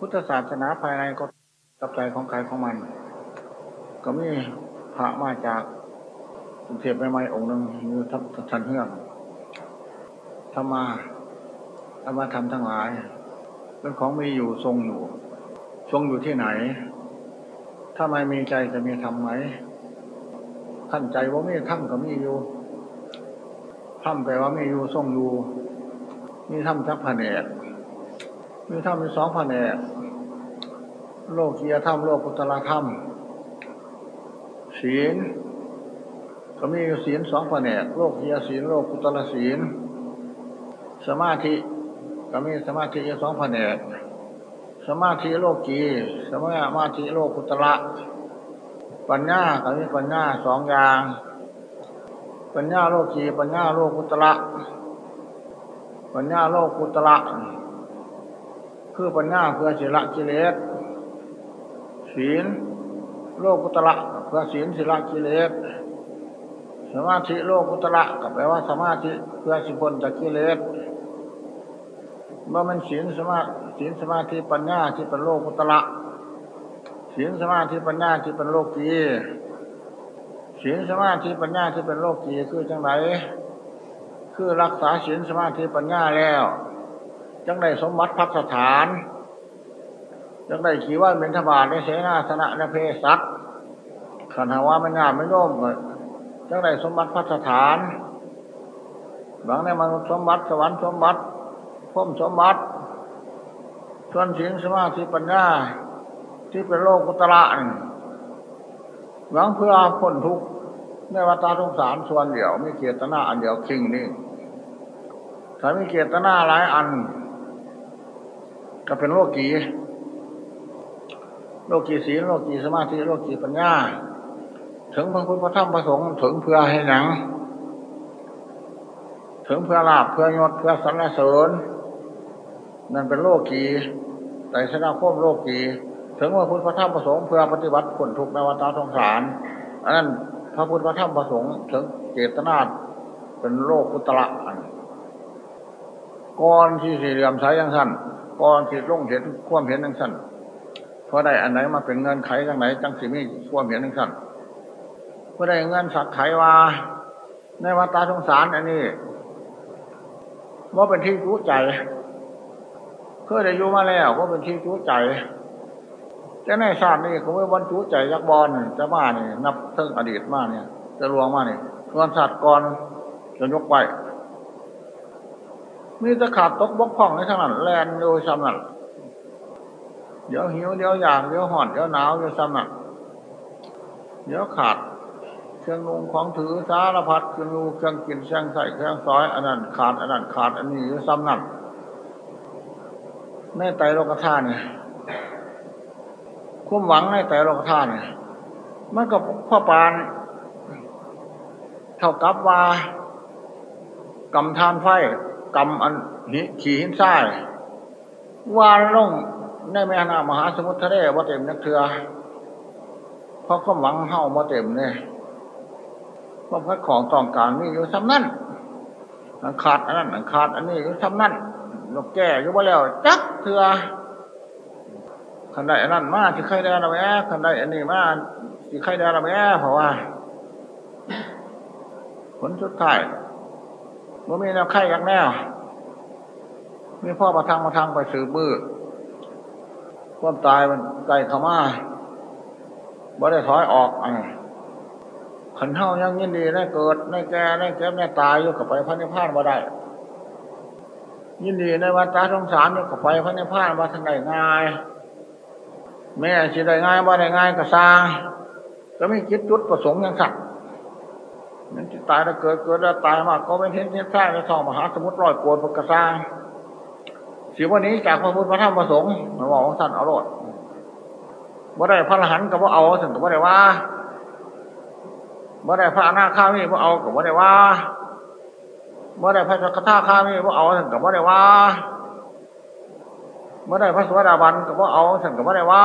พุทธศาสนาภายในก็กับใจของใครของมัน ก็มีพระมาจากกรุงเทพใหม่ๆองค์หนึ่งอยู่ทับทันเฮืองธรรมาธรรมาทำทั้งหลายเป็นของมีอยู่ทรงอยู่ ทรงอยู่ที่ไหน ถ้าไม่มีใจจะมีธรรมไหมท่านใจว่ามีธรรมก็มีอยู่ธรรมแปลว่ามีอยู่ทรงอยู่มีธรรมทักแผนก มีธรรมมีสองแผนกโลกียธรรม โลกุตละธรรม ศีลก็มีศีลสองแผนกโลกียศีล โลกุตละศีล สมาธิก็มีสมาธิสองแผนกสมาธิโลกีสมาธิโลกุตละปัญญาก็มีปัญญาสองอย่าง ปัญญาโลกีปัญญาโลกุตละปัญญาโลกุตละ คือปัญญาเพื่อศิละกิเลสศีลโลกุตระเพื่อศีลศิละกิเลสสมาธิโลกุตระก็แปลว่าสมาธิเพื่อสิบนจากกิเลสเมื่อมันศีลสมาศีลสมาธิปัญญาที่เป็นโลกุตระศีลสมาธิปัญญาที่เป็นโลกีศีลสมาธิปัญญาที่เป็นโลกีคือจังไรคือรักษาศีลสมาธิปัญญาแล้ว จังได้สมบัติพัฒฐาน จังได้ขีว่าเป็นทบาทในเสนาสนะในเพศักขันหาว่ามันงามไม่โน้มจังได้สมบัติพัฒฐานบางในมนุษย์สมบัติสวรรค์สมบัติพุ่มสมบัติส่วนศีลสมาธิปัญญาที่เป็นโลกุตระหวังเพื่อพ้นทุกข์ในวัฏสงสารส่วนเดียว มีเกียรติหน้าอันเดียวคิงนี่ถ้ามีเกียรติหน้าหลายอัน ก็เป็นโลกีโลกีศีลโลกีสมาธิโลกีปัญญา ถึงพระพุทธพระธรรมพระสงฆ์ถึงเพื่อให้หนัง ถึงเพื่อลาบเพื่อยศเพื่อสรรเสริญนั่นเป็นโลกีแต่ชนะโคมโลกีถึงพระพุทธพระธรรมพระสงฆ์เพื่อปฏิบัติผลทุกในวัฏสงสารอันนั้นพระพุทธพระธรรมพระสงฆ์ถึงเจตนาเป็นโลกุตระก่อนที่สี่เหลี่ยมใช้ยังสั้น ก่อนที่ลงเห็นความเห็นยังสั้นเพราะได้อันไหนมาเป็นเงินไขจังไหนจังสิมีความเห็นยังสั้นเพราะได้เงินสักไขว่าในวัฏสงสารอันนี้ว่าเป็นที่รู้ใจเคยได้อยู่มาแล้วว่าเป็นที่รู้ใจจะในชาตินี้ก็ไม่วันจูใจยักบอลจะมาเนี่ยนับเทิงอดีตมาเนี่ย จะรวงมาเนี่ยส่วนศาสตร์ก่อนจะยกไป มีตะขาดตกบกพร่องในขนาดแลนโดยสำนักเดี๋ยวหิวเดี๋ยวอยากเดี๋ยวห่อนเดี๋ยวหนาวเดี๋ยวสำนักเดี๋ยวขาดเครื่องนุ่งของถือสารพัดเครื่องนูเครื่องกินเครื่องใส่เครื่องซอยอันนั้นขาดอันนั้นขาดอันนี้อยู่ซ้ำนักในไตโลกธาตุเนี่ยคุ้มหวังในไตโลกธาตุเนี่ยมันก็พ่อปาน เท่ากับว่ากำทานไฟ กำอันหิขี่หินทรายวานลงในแม่น้ำมหาสมุทรทะเลว่าเต็มนักเถือเพราะความหวังเฮ้ามาเต็มเนี่ยเพราะพระของต้องการนี่อยู่ซ้ำนั่นอันขาดอันนั้นอันขาดอันนี้อยู่ซ้ำนั่นนกแก่อยู่ว่าแล้วจักเถือขันใดอันนั้นมาที่ใครได้ละแม่ขันใดอันนี้มาที่ใครได้ละแม่เพราะว่า ผลสุดท้าย มันมีแนวไข่ยักแนวมีพ่อมาทางมาทางไปสืบมือความตายมันไกลเข้ามาบ่ได้ถอยออกอขันเท่ายังยินดีได้เกิดได้แก่ได้เก็บได้ตายอยู่กับไปพระนิพพานมาได้ ยินดีในวันตาสงสารอยู่กับไปพระนิพพานมาทางไหนง่าย แม่สิได้ง่ายว่าได้ง่ายก็สร้างก็ไม่คิดจุดประสงค์ยังสัก นั่นที่ตายแล้วเกิดเกิดแล้วตายมากก็เป็นเทนเทนสร้าในทองมหาสมุทรลอยโกนพกระสร้างสิวันนี้จากพระพุทธพระธรรมพระสงฆ์มาบอกว่าท่านเอารถบ่ได้พระอรหันต์กับว่าเอาถึงกับว่าได้ว่าบ่ได้พระอนาคามีว่าเอากับว่าได้ว่าบ่ได้พระสกทาคามีว่าเอาถึงกับว่าได้ว่าบ่ได้พระสวัสดาบันกับว่าเอาถึงกับว่าได้ว่า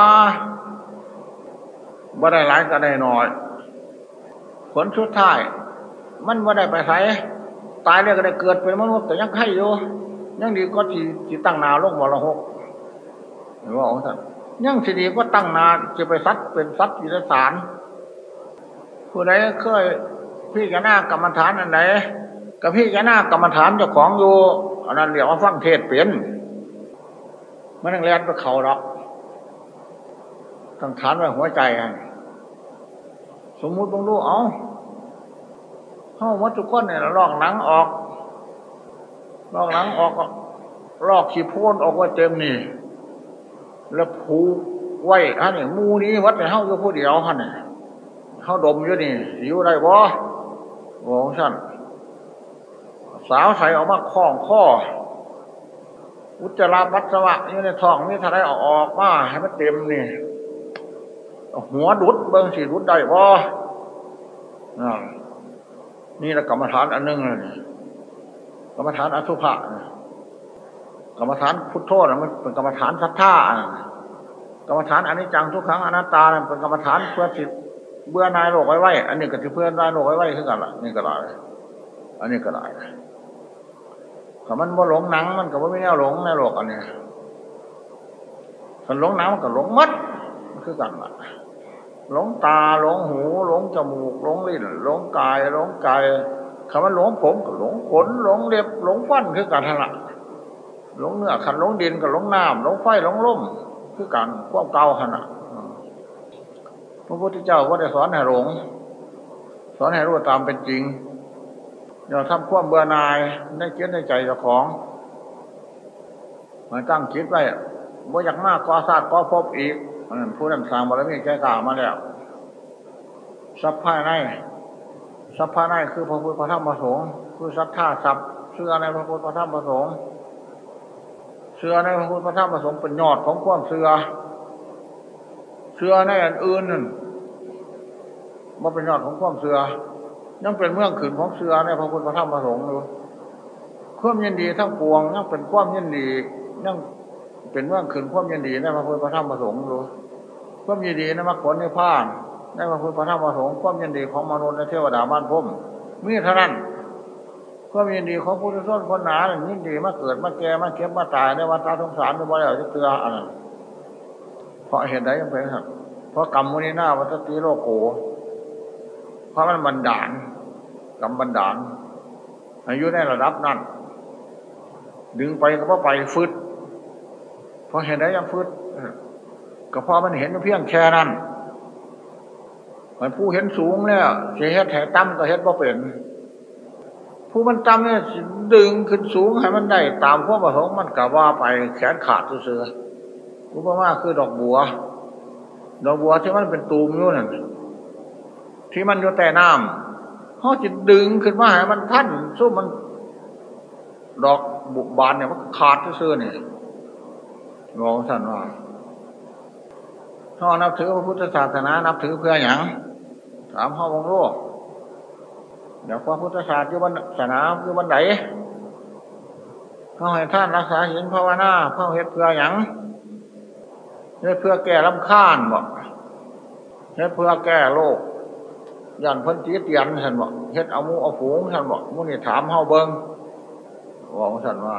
บ่ได้หลายก็ได้น้อย ผลสุดท้าย มันว่าได้ไปใส่ตายเนี่ยก็ได้เกิดเป็นมนุษย์แต่ยังไข่อยู่ยังดีก็ที่ที่ตั้งนาโลกมรหกหรือว่าองค์ท่านยังทีดีก็ตั้งนาจะไปซัดเป็นซัดยิรสารผู้ใดเคยพี่กันหน้ากรรมฐานอันไหนกับพี่กันหน้ากรรมฐานเจ้าของอยู่อันนั้นเรียกว่าฟังเทศเปลี่ยนมันนั่งเรียนไปเขาหรอกตั้งฐานไว้หัวใจสมมุติบางลูกเอา เข้าวัตถุก้อนเนี่ยลอกหนังออกลอกหนังออกลอกขี้โพนออกว่าเต็มนี่ แล้วผูไว้ฮะนี่ยมูนี้วัดในเฮาอยู่ผู้เดียวฮะนี่ยเฮาดมอยู่นี่อยู่ได้บ่บอกฉันสาวใส่ออกมาคล้องข้ออุจจาระปัสสาวะอยู่ในท้องนี่ถ้าได้ออกออกมาให้มันเต็มนี่หัวดุดเบิ้งสีดุดได้บ่ นี่ละกรรมฐานอันนึงเลยกรรมฐานอสุภะกรรมฐานพุทโธนะมันเป็นกรรมฐานสัทธากรรมฐานอันนี้จังทุกครั้งอนัตตาเป็นกรรมฐานเพื่อสิเบื่อนายโลกไว้ไว้อันนี้ก็จะเพื่อนนายโลกไว้ไว้ขึ้นกันละนี่ก็ได้อันนี้ก็ได้ถ้ามันว่าหลงหนังมันก็ว่าไม่แน่หลงในโลกอันนี้ถ้าหลงหนังมันก็หลงมัดคือกันละ หลงตาหลงหูหลงจมูกหลงลิ้นหลงกายหลงกายคำว่าหลงผมก็หลงขนหลงเล็บหลงฟันคือกันทั้งละหลงเนื้อขันหลงดินกับหลงน้ำหลงไฟหลงลมคือกันความเก่าขนาดพระพุทธเจ้าก็ได้สอนให้หลง สอนให้รู้ตามเป็นจริงอย่าทำความเบื่อนายในคิในใจเจ้าของมาตั้งคิดไว้ว่าอยากมากก็ศาสตร์ก็พบอีก ผู้นั้นสร้างบารมีแก่กล่าวมาแล้วสัพพายในสัพพายในคือพระพุทธพระธรรมพระสงฆ์คือสัทธาสัพเชื่อในพระพุทธพระธรรมพระสงฆ์เชื่อในพระพุทธพระธรรมพระสงฆ์เป็นยอดของความเชื่อเชื่อในอันอื่นนั่นมาเป็นยอดของความเชื่อยังเป็นเมืองขืนของเชื่อในพระพุทธพระธรรมพระสงฆ์อยู่ความยินดีทั้งปวงยังเป็นความยินดียัง เป็นเมื่องขืนความยินดีในพระพุทธพระธรรมพระสงฆ์อยู่ความยินดีในมรรคผลในพานในพระพุทธพระธรรมพระสงฆ์ความยินดีของมนุษย์ในเทวดาบ้านพุ่มมีเท่านั้นความยินดีของผู้ทุชนคนหนาอย่งยินดีมาเกิดมาแก่มาเก็บมาตายในวันตาสงสารในบ่อยจะเตืออะไรเพราะเหตุใดยังเป็นครับเพราะกรรมมุนีนาวัตติโลโกเพราะมันบันดาลกรรมบันดาลอายุในระดับนั้น ดึงไปก็ไปฟึด เพราะเห็นได้ยังฟึดก็เพราะมันเห็นเพียงแค่นั้นมันผู้เห็นสูงเนี่ยเสียเฮ็ดแถตั้มก็เฮ็ดว่าเป็นผู้มันตั้มเนี่ยดึงขึ้นสูงให้มันได้ ตามข้อประสงค์มันกะว่าไปแขนขาดเสือรูปมาคือดอกบัว ดอกบัวที่มันเป็นตูมอยู่นั่นที่มันอยู่แต่น้ำเขาจะดึงขึ้นมาให้มันท่านสู้มัน ดอกบุบบานเนี่ยมันขาดเสือเนี่ย งงสันว่าเขานับถือพระพุทธศาสนา นับถือเพื่ออย่างถามห้องโลกเดี๋ยวพระพุทธศาสนาอยู่บนศาสนาอยู่บนไหนเขาให้ท่านรักษาหินภาวนาเขาเฮ็ดเพื่ออย่างเฮ็ดเพื่อแก้ลำค้านบอกเฮ็ดเพื่อแก้โรคยันพันจีตยันฉันบอกเฮ็ดเอามูเอาฝูงฉันบอกมูนี่ถามเฮาเบิงบอกฉันว่า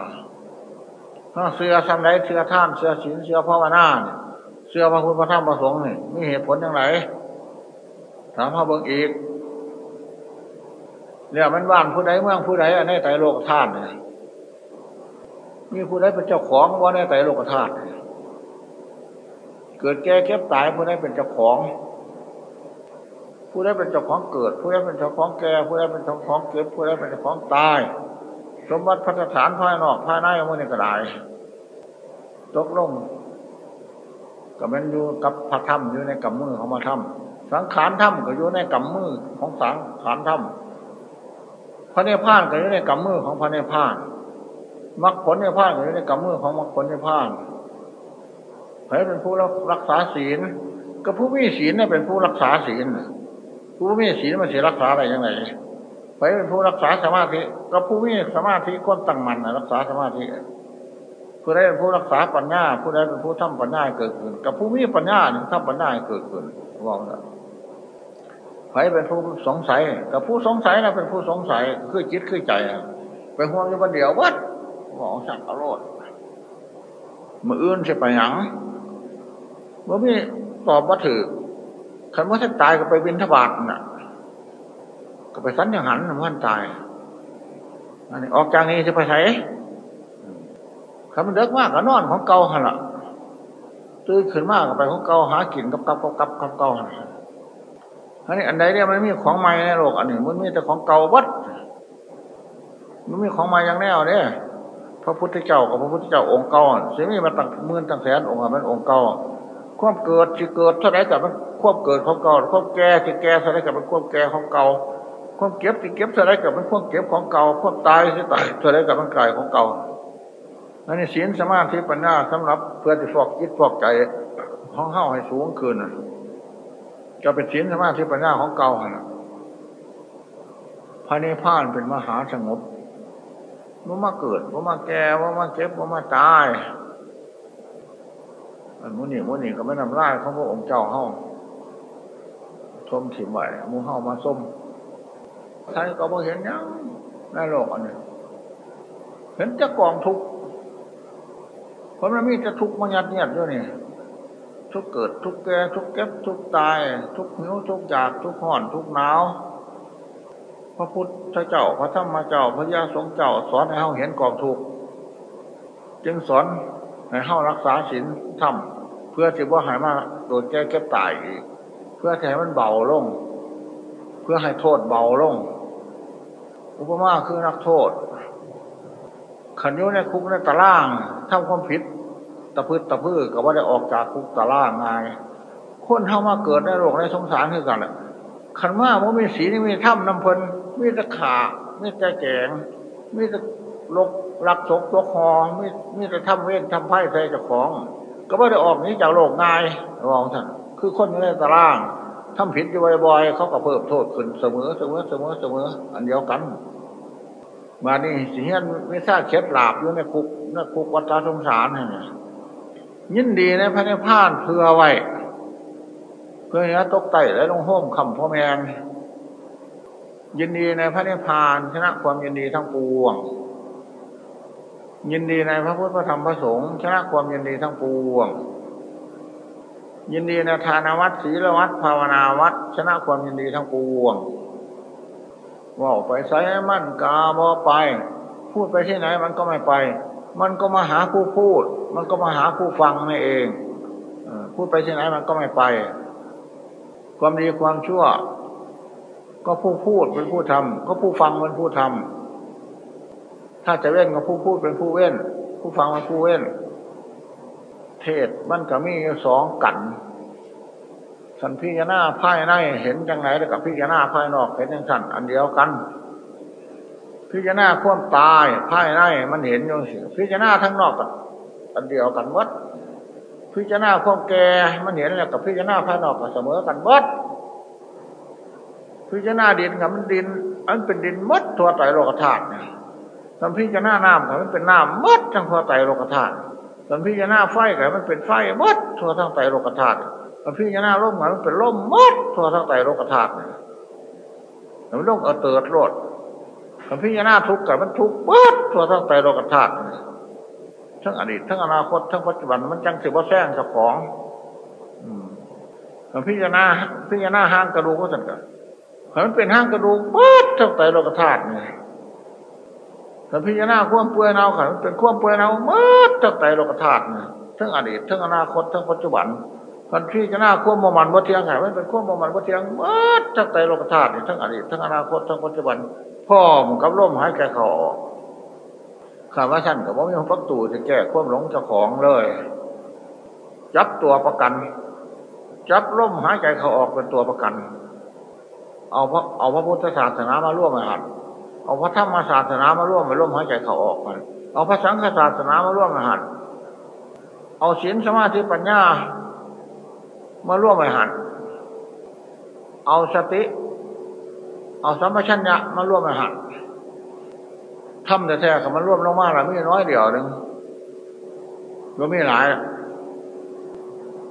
เสือทำไรเสือท่านเสือศีลเสือภาวนาเนี่ยเสือพระพุทธพระธรรมพระสงฆ์นี่มีเหตุผลอย่างไรถามเฮาเบิงอีกเนี่ยมันว่างผู้ใดเมืองผู้ใดในไตโลกธาตุเนี่ยมีผู้ใดเป็นเจ้าของว่าในไตโลกธาตุเกิดแก่เก็บตายผู้ใดเป็นเจ้าของ ผู้ใดเป็นเจ้าของเกิด ผู้ใดเป็นเจ้าของแก่ผู้ใดเป็นเจ้าของเก็บผู้ใดเป็นเจ้าของตาย สมบัติพัฒฐานภายนอกภายในมันนี่ก็ได้ตกลงก็มันอยู่กับพระธรรมอยู่ในกำมือของพระธรรมสังขารธรรมก็อยู่ในกำมือของสังขารธรรมพระเนพานก็อยู่ในกำมือของพระเนพานมรรคผลเนพานก็อยู่ในกำมือของมรรคผลเนพานใครเป็นผู้รักษาศีล ก็ผู้มีศีลเนี่ยเป็นผู้รักษาศีลผู้มีศีลมันเสียรักษาอะไรยังไง ไปเป็นผู้รักษาสมาธิก็ผู้มีสมาธิก้นตั้งมันรักษาสมาธิผู้ใดเป็นผู้รักษาปัญญาผู้ใดเป็นผู้ทำปัญญาเกิดขึ้น กับผู้มีปัญญาหนึ่งทำปัญญาเกิดขึ้นว่านะใครเป็นผู้สงสัย กับผู้สงสัยนะเป็นผู้สงสัยคือจิตคือใจเป็นห่วงอยู่คนเดียววัดบอกสั่งอารรถมืออื่นจะไปหยังว่ามีตอบว่าถือคันว่าท่านตายก็ไปบินทบาทน่ะ ก็ไปสันยังหันมันตายอันนี้ออกจากนี้จะไปไหนคำมันเด็กมากก็นอนของเก่าหันละตื่นขึ้นมากก็ไปของเก่าหากินกับกับกับกับกับเก่าหันอันนี้อันใดเนี่ยมันมีของใหม่ในโลกอันหนี้มันมีแต่ของเก่าวัดมันมีของใหม่อย่างแน่เนี่ยพระพุทธเจ้ากับพระพุทธเจ้าองค์เก่าเสียมีมาตั้งหมื่นตั้งแสนองค์มันองค์เก่าควบเกิดที่เกิดเท่าไรกับมันควบเกิดของเก่าควบแก่ที่แก่เท่าไรกับมันควบแก่ของเก่า ควบเก็บที่เก็บเท่าไรกับมันควบเก็บของเก่าควบตายที่ตายเท่าไรกับมันกายของเก่าอันนี้ศีลสมาธิปัญญาสำหรับเพื่อที่ฟอกจิตฟอกใจห้องเฮ้าให้สูงขึ้นจะเป็นศีลสมาธิปัญญาของเก่าฮะพระนิพพานเป็นมหาสงบว่ามาเกิดว่ามาแก่ว่ามาเจ็บว่ามาตายอันมุนี่มุนี่ก็ไม่นำร่ายเขาพระองค์เจ้าเฮ้าส้มถิ่มไหวมูเฮ้ามาส้ม ใครก็บ่เห็นยังในโลกอันนี้เห็นจะกองทุกเพราะมันมีจะทุกข์มัยัดเนียดด้วยนี่ทุกเกิดทุกแก่ทุกเก็บทุกตาย ทุกหิวทุกอยากทุกห่อนทุกหนาวพระพุทธเจ้าพระธรรมเจ้าพระยาสงเจ้า สอนให้เฮาเห็นกองทุกข์จึงสอนให้เฮารักษาศีลธรรมเพื่อที่ว่าหายมาโดนแก้เก็บตายอีกเพื่อให้มันเบาลง เพื่อให้โทษเบาลง อุปมาคือนักโทษ ขันยุในคุกในตะล่างทำความผิดตะพื้นตะพื้นก็ว่าได้ออกจากคุกตะล่างไงคนเท่ามาเกิดในโลกในสงสารคือกันแหละขันว่ามันมีสีนี่มีถ้ำน้ำเพลินมีตะขามีตะแกงมีตะลกรักศกตัวคอมีมีต่ทำเว้นทำไพ่ใส่เจ้าของ ก็ไม่ได้ออกนี้จากโลกง่ายรองท่านคือคนในตาราง ทำผิดอยู่บ่อยๆเขาก็เพิ่มโทษขึ้นเสมอเสมอเสมอเสมอ อันเดียวกัน มานี่สิเฮียนไม่ทราบเช็ดหลาบอยู่ในคุกในคุกวัฏสงสารเนี่ยยินดีในพระนิพพานเพื่อไว้ เพื่อให้ตกไต่และลงห้มคำพ่อแมงยินดีในพระนิพพานชนะความยินดีทั้งปวง ยินดีในพระพุทธพระธรรมพระสงฆ์ชนะความยินดีทั้งปวง ยินดีในทานวัดศีลวัดภาวนาวัดชนะความยินดีทั้งปวงว่าไปใส่มั่นกาบอไป พูดไปที่ไหนมันก็ไม่ไป มันก็มาหาผู้พูด มันก็มาหาผู้ฟังนั่นเองพูดไปที่ไหนมันก็ไม่ไป ความดีความชั่ว ก็ผู้พูดเป็นผู้ทำก็ผู้ฟังเป็นผู้ทำถ้าจะเว้นก็ผู้พูดเป็นผู้เว้น ผู้ฟังเป็นผู้เว้น เทศมันก็มีสองกันสันพิจารณาภายในเห็นจังไหนแล้วกับพิจารณาภายนอกเห็นยังสันอันเดียวกัน พิจารณาควมตายภายในมันเห็นอยู่สิพิจารณาทั้งนอกกับอันเดียวกันวัดพิจารณาควมแก่มันเห็นแล้วกับพิจารณาภายนอกกับเสมอกันวัดพิจารณาดินกับมันดิน อันเป็นดินมดทั่วไตโลกธาตุเนี่ยสัมพิจารณาน้ำกับมันเป็นน้ำมดทั้งทั่วไตโลกธาตุ สัมพิจารณาไฟกับมันเป็นไฟมดทั่วทั้งไตโลกธาตุสัมพิจารณาลมกับมันเป็นลมมดทั่วทั้งไตโลกธาตุเนี่ยมันต้องเอาเติร์ดโลดสัมพิจารณาทุกข์กับมันทุกข์มดทั่วทั้งไตโลกธาตุทั้งอดีตทั้งอนาคตทั้งปัจจุบันมันจังสิว่าแซงกับของสัมพิจารณาพิจารณาห้างกระดูกก็สั่นกันมันเป็นห้างกระดูกปัดทั้งไตโลกธาตุเนี่ย แต่พิจารณาควมเปื่อยเนาขันเป็นควมเปื่อยเนามัดทั้งไตโลกธาตุเนี่ยทั้งอดีตทั้งอนาคตทั้งปัจจุบันคันพิจารณาควมโมมันวัตเทียงไงมันเป็นควมโมมันวัตเทียงมัดทั้งไตโลกธาตุเนี่ยทั้งอดีตทั้งอนาคตทั้งปัจจุบันพ่อมันกับร่มหายใจเขาออกข้าว่าท่านกับว่ามีพักตู่จะแก้ควมหลงเจ้าของเลย จับตัวประกัน จับร่มหายใจเขาออกเป็นตัวประกัน เอาพระเอาพระพุทธศาสนามาร่วมมาหัด เอาพระธรรมศาสนามาร่วมมาร่วมหายใจเขาออกมันเอาพระสังฆศาสนามาร่วมมาหัดเอาศีลสมาธิปัญญา มาร่วมมาหัดเอาสติ เอาสัมปชัญญะมาร่วมมาหัดทำแต่แท้กับมันร่วมลงมาหรือไม่น้อยเดียวหนึ่งก็ไม่หลาย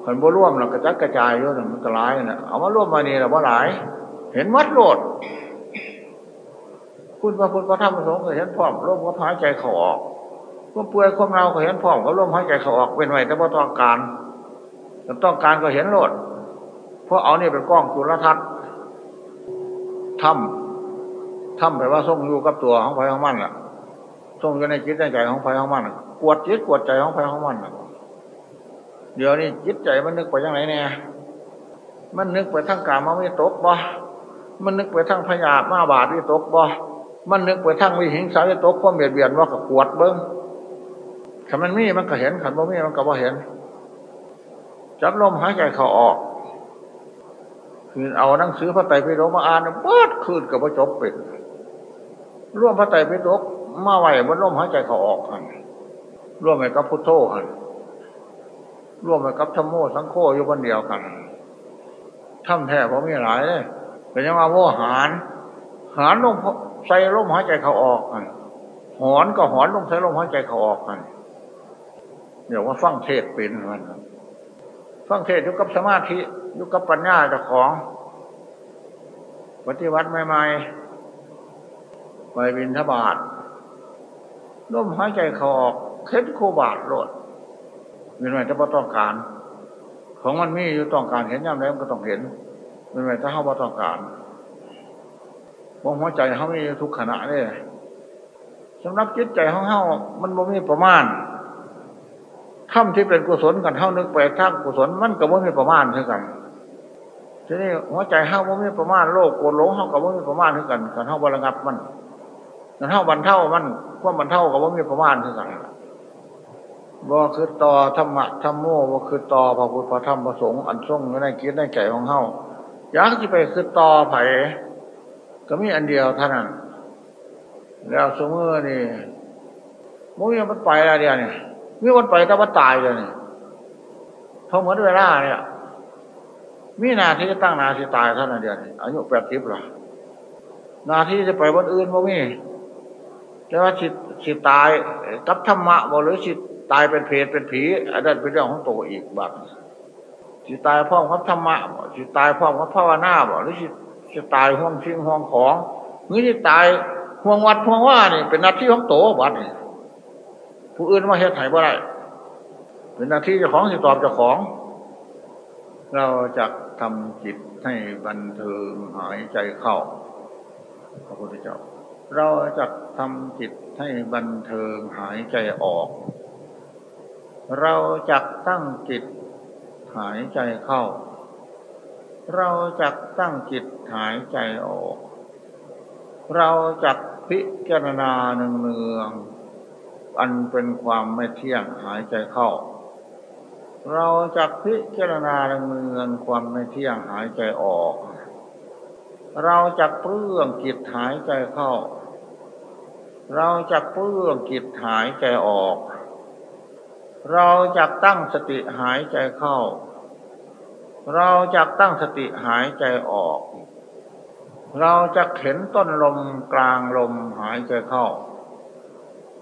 คนบ่ร่วมเรากระจัดกระจายเยอะมันก็หลายนะเอามาร่วมมานี่เราบ่หลาย เห็นวัดโลด คุณพระคุณพระธรรมพระสงฆ์ก็เห็นพร้อมร่มก็หายใจเขาออกก็เปื่อยความเราก็เห็นพร้อมก็ร่มหายใจเขาออกเป็นไว้แต่ว่าต้องการต้องการก็เห็นโลดเพราะเอาเนี่เป็นกล้องจุลทรรศน์ทำทำไปลว่าส่งอยู่กับตัวของไฟของมันล่ะส่งอยู่ในจิตในใจของไฟของมันกวดจิตกวดใจของไฟของมันเดี๋ยวนี้จิตใจมันนึกไปยังไงเนี่ยมันนึกไปทั้งกามาไม่ตกบ่มันนึกไปทั้งพยาบมาบาดที่ตกบ่ มันนึกไปทั้งวิหิงสาวิตกความเบียดเบียนว่ากับกวดเบิ้งถ้ามันมีมันก็เห็นขันบ่มีมันก็บ่เห็น จับลมหายใจเขาออกคือเอาหนังสือพระไตรปิฎกมาอ่านเปิดคืนกับพระจบเป็นร่วมพระไตรปิฎกมาไหวบนลมหายใจเขาออกกันร่วมไปกับพุทโธกันร่วมไปกับธรรมโมสังโฆอยู่บนเดียวกันทำแท้เพราะมีหลายเลยเป็นยังว่าโวหาร หารลม ใส่ลมหายใจเขาออกกันหอนก็หอนลมใส่ลมหายใจเขาออกกันเดี๋ยวว่าฟังเทศเป็นมันฟังเทศอยู่กับสมาธิอยู่กับปัญญาเจ้าของปฏิวัติใหม่ๆไปบินทบาทลมหายใจเขาออกเค็ดโคบาทโลดเป็นไงจะต้องการ ของมันมีอยู่ต้องการเห็นย่ำแล้วก็ต้องเห็นเป็นไงถ้าเขาบ่ต้องการ มองหัวใจเขามีทุกขณะเลยสำหรับจิตใจของเขามันบ่มีประมาณคำที่เป็นกุศลกันเท่านึกไปทั้งกุศลมันก็บ่มีประมาณเท่ากัน ทีนี้หัวใจเฮาบ่มีประมาณโลกโกรธหลงเฮาก็บ่มีประมาณเท่ากันกันเฮาบรงับมันกันเฮาบรรเท่ามันความบรรเท่ากับบ่มีประมาณเท่ากันบ่คือต่อธรรมะธรรมโมบ่คือต่อพระพุทธพระธรรมพระสงฆ์อันทรงในกิจในใจของเฮาอยากที่ไปคือต่อไผ่ ก็มีอันเดียวเท่านั้นแล้วสมมตินี่มุ้ยมันไปอะไรเดียวนี่มีวันไปแต่ว่าตายเลยเนี่ยพอเหมือนเวลาเนี่ยมีนาที่จะตั้งนาที่ตายเท่านั้นเดียวนี่อายุแปดสิบหรอนาที่จะไปวันอื่นบ่มีแต่ว่าสิสิตายกับธรรมะบ่หรือสิตายเป็นเพศเป็นผีอันนั้นเป็นเรื่องของตัวอีกบัดสิตายพร้อมกับธรรมะบ่สิตายพร้อมกับภาวนาบ่หรือสิ สิตายห่วงชิงห่วงของหรือสิตายห่วงวัดห่วงว่านี่เป็นหน้าที่ของโตบัดนี่ผู้อื่นมาเฮ็ดไห้บ่ได้เป็นหน้าที่เจ้าของสิตอบเจ้าของ เราจะทำจิตให้บันเทิงหายใจเข้าพระพุทธเจ้า เราจะทำจิตให้บันเทิงหายใจออก เราจะตั้งจิตหายใจเข้า เราจะตั้งจิตหายใจออก เราจะพิจารณาหนึ่งเนืองอันเป็นความไม่เที่ยงหายใจเข้า เราจะพิจารณาเรื่องความไม่เที่ยงหายใจออก เราจะเปลื้องจิตหายใจเข้า เราจะเปลื้องจิตหายใจออก เราจะตั้งสติหายใจเข้า เราจะตั้งสติหายใจออก เราจะเข็นต้นลมกลางลมหายใจเข้า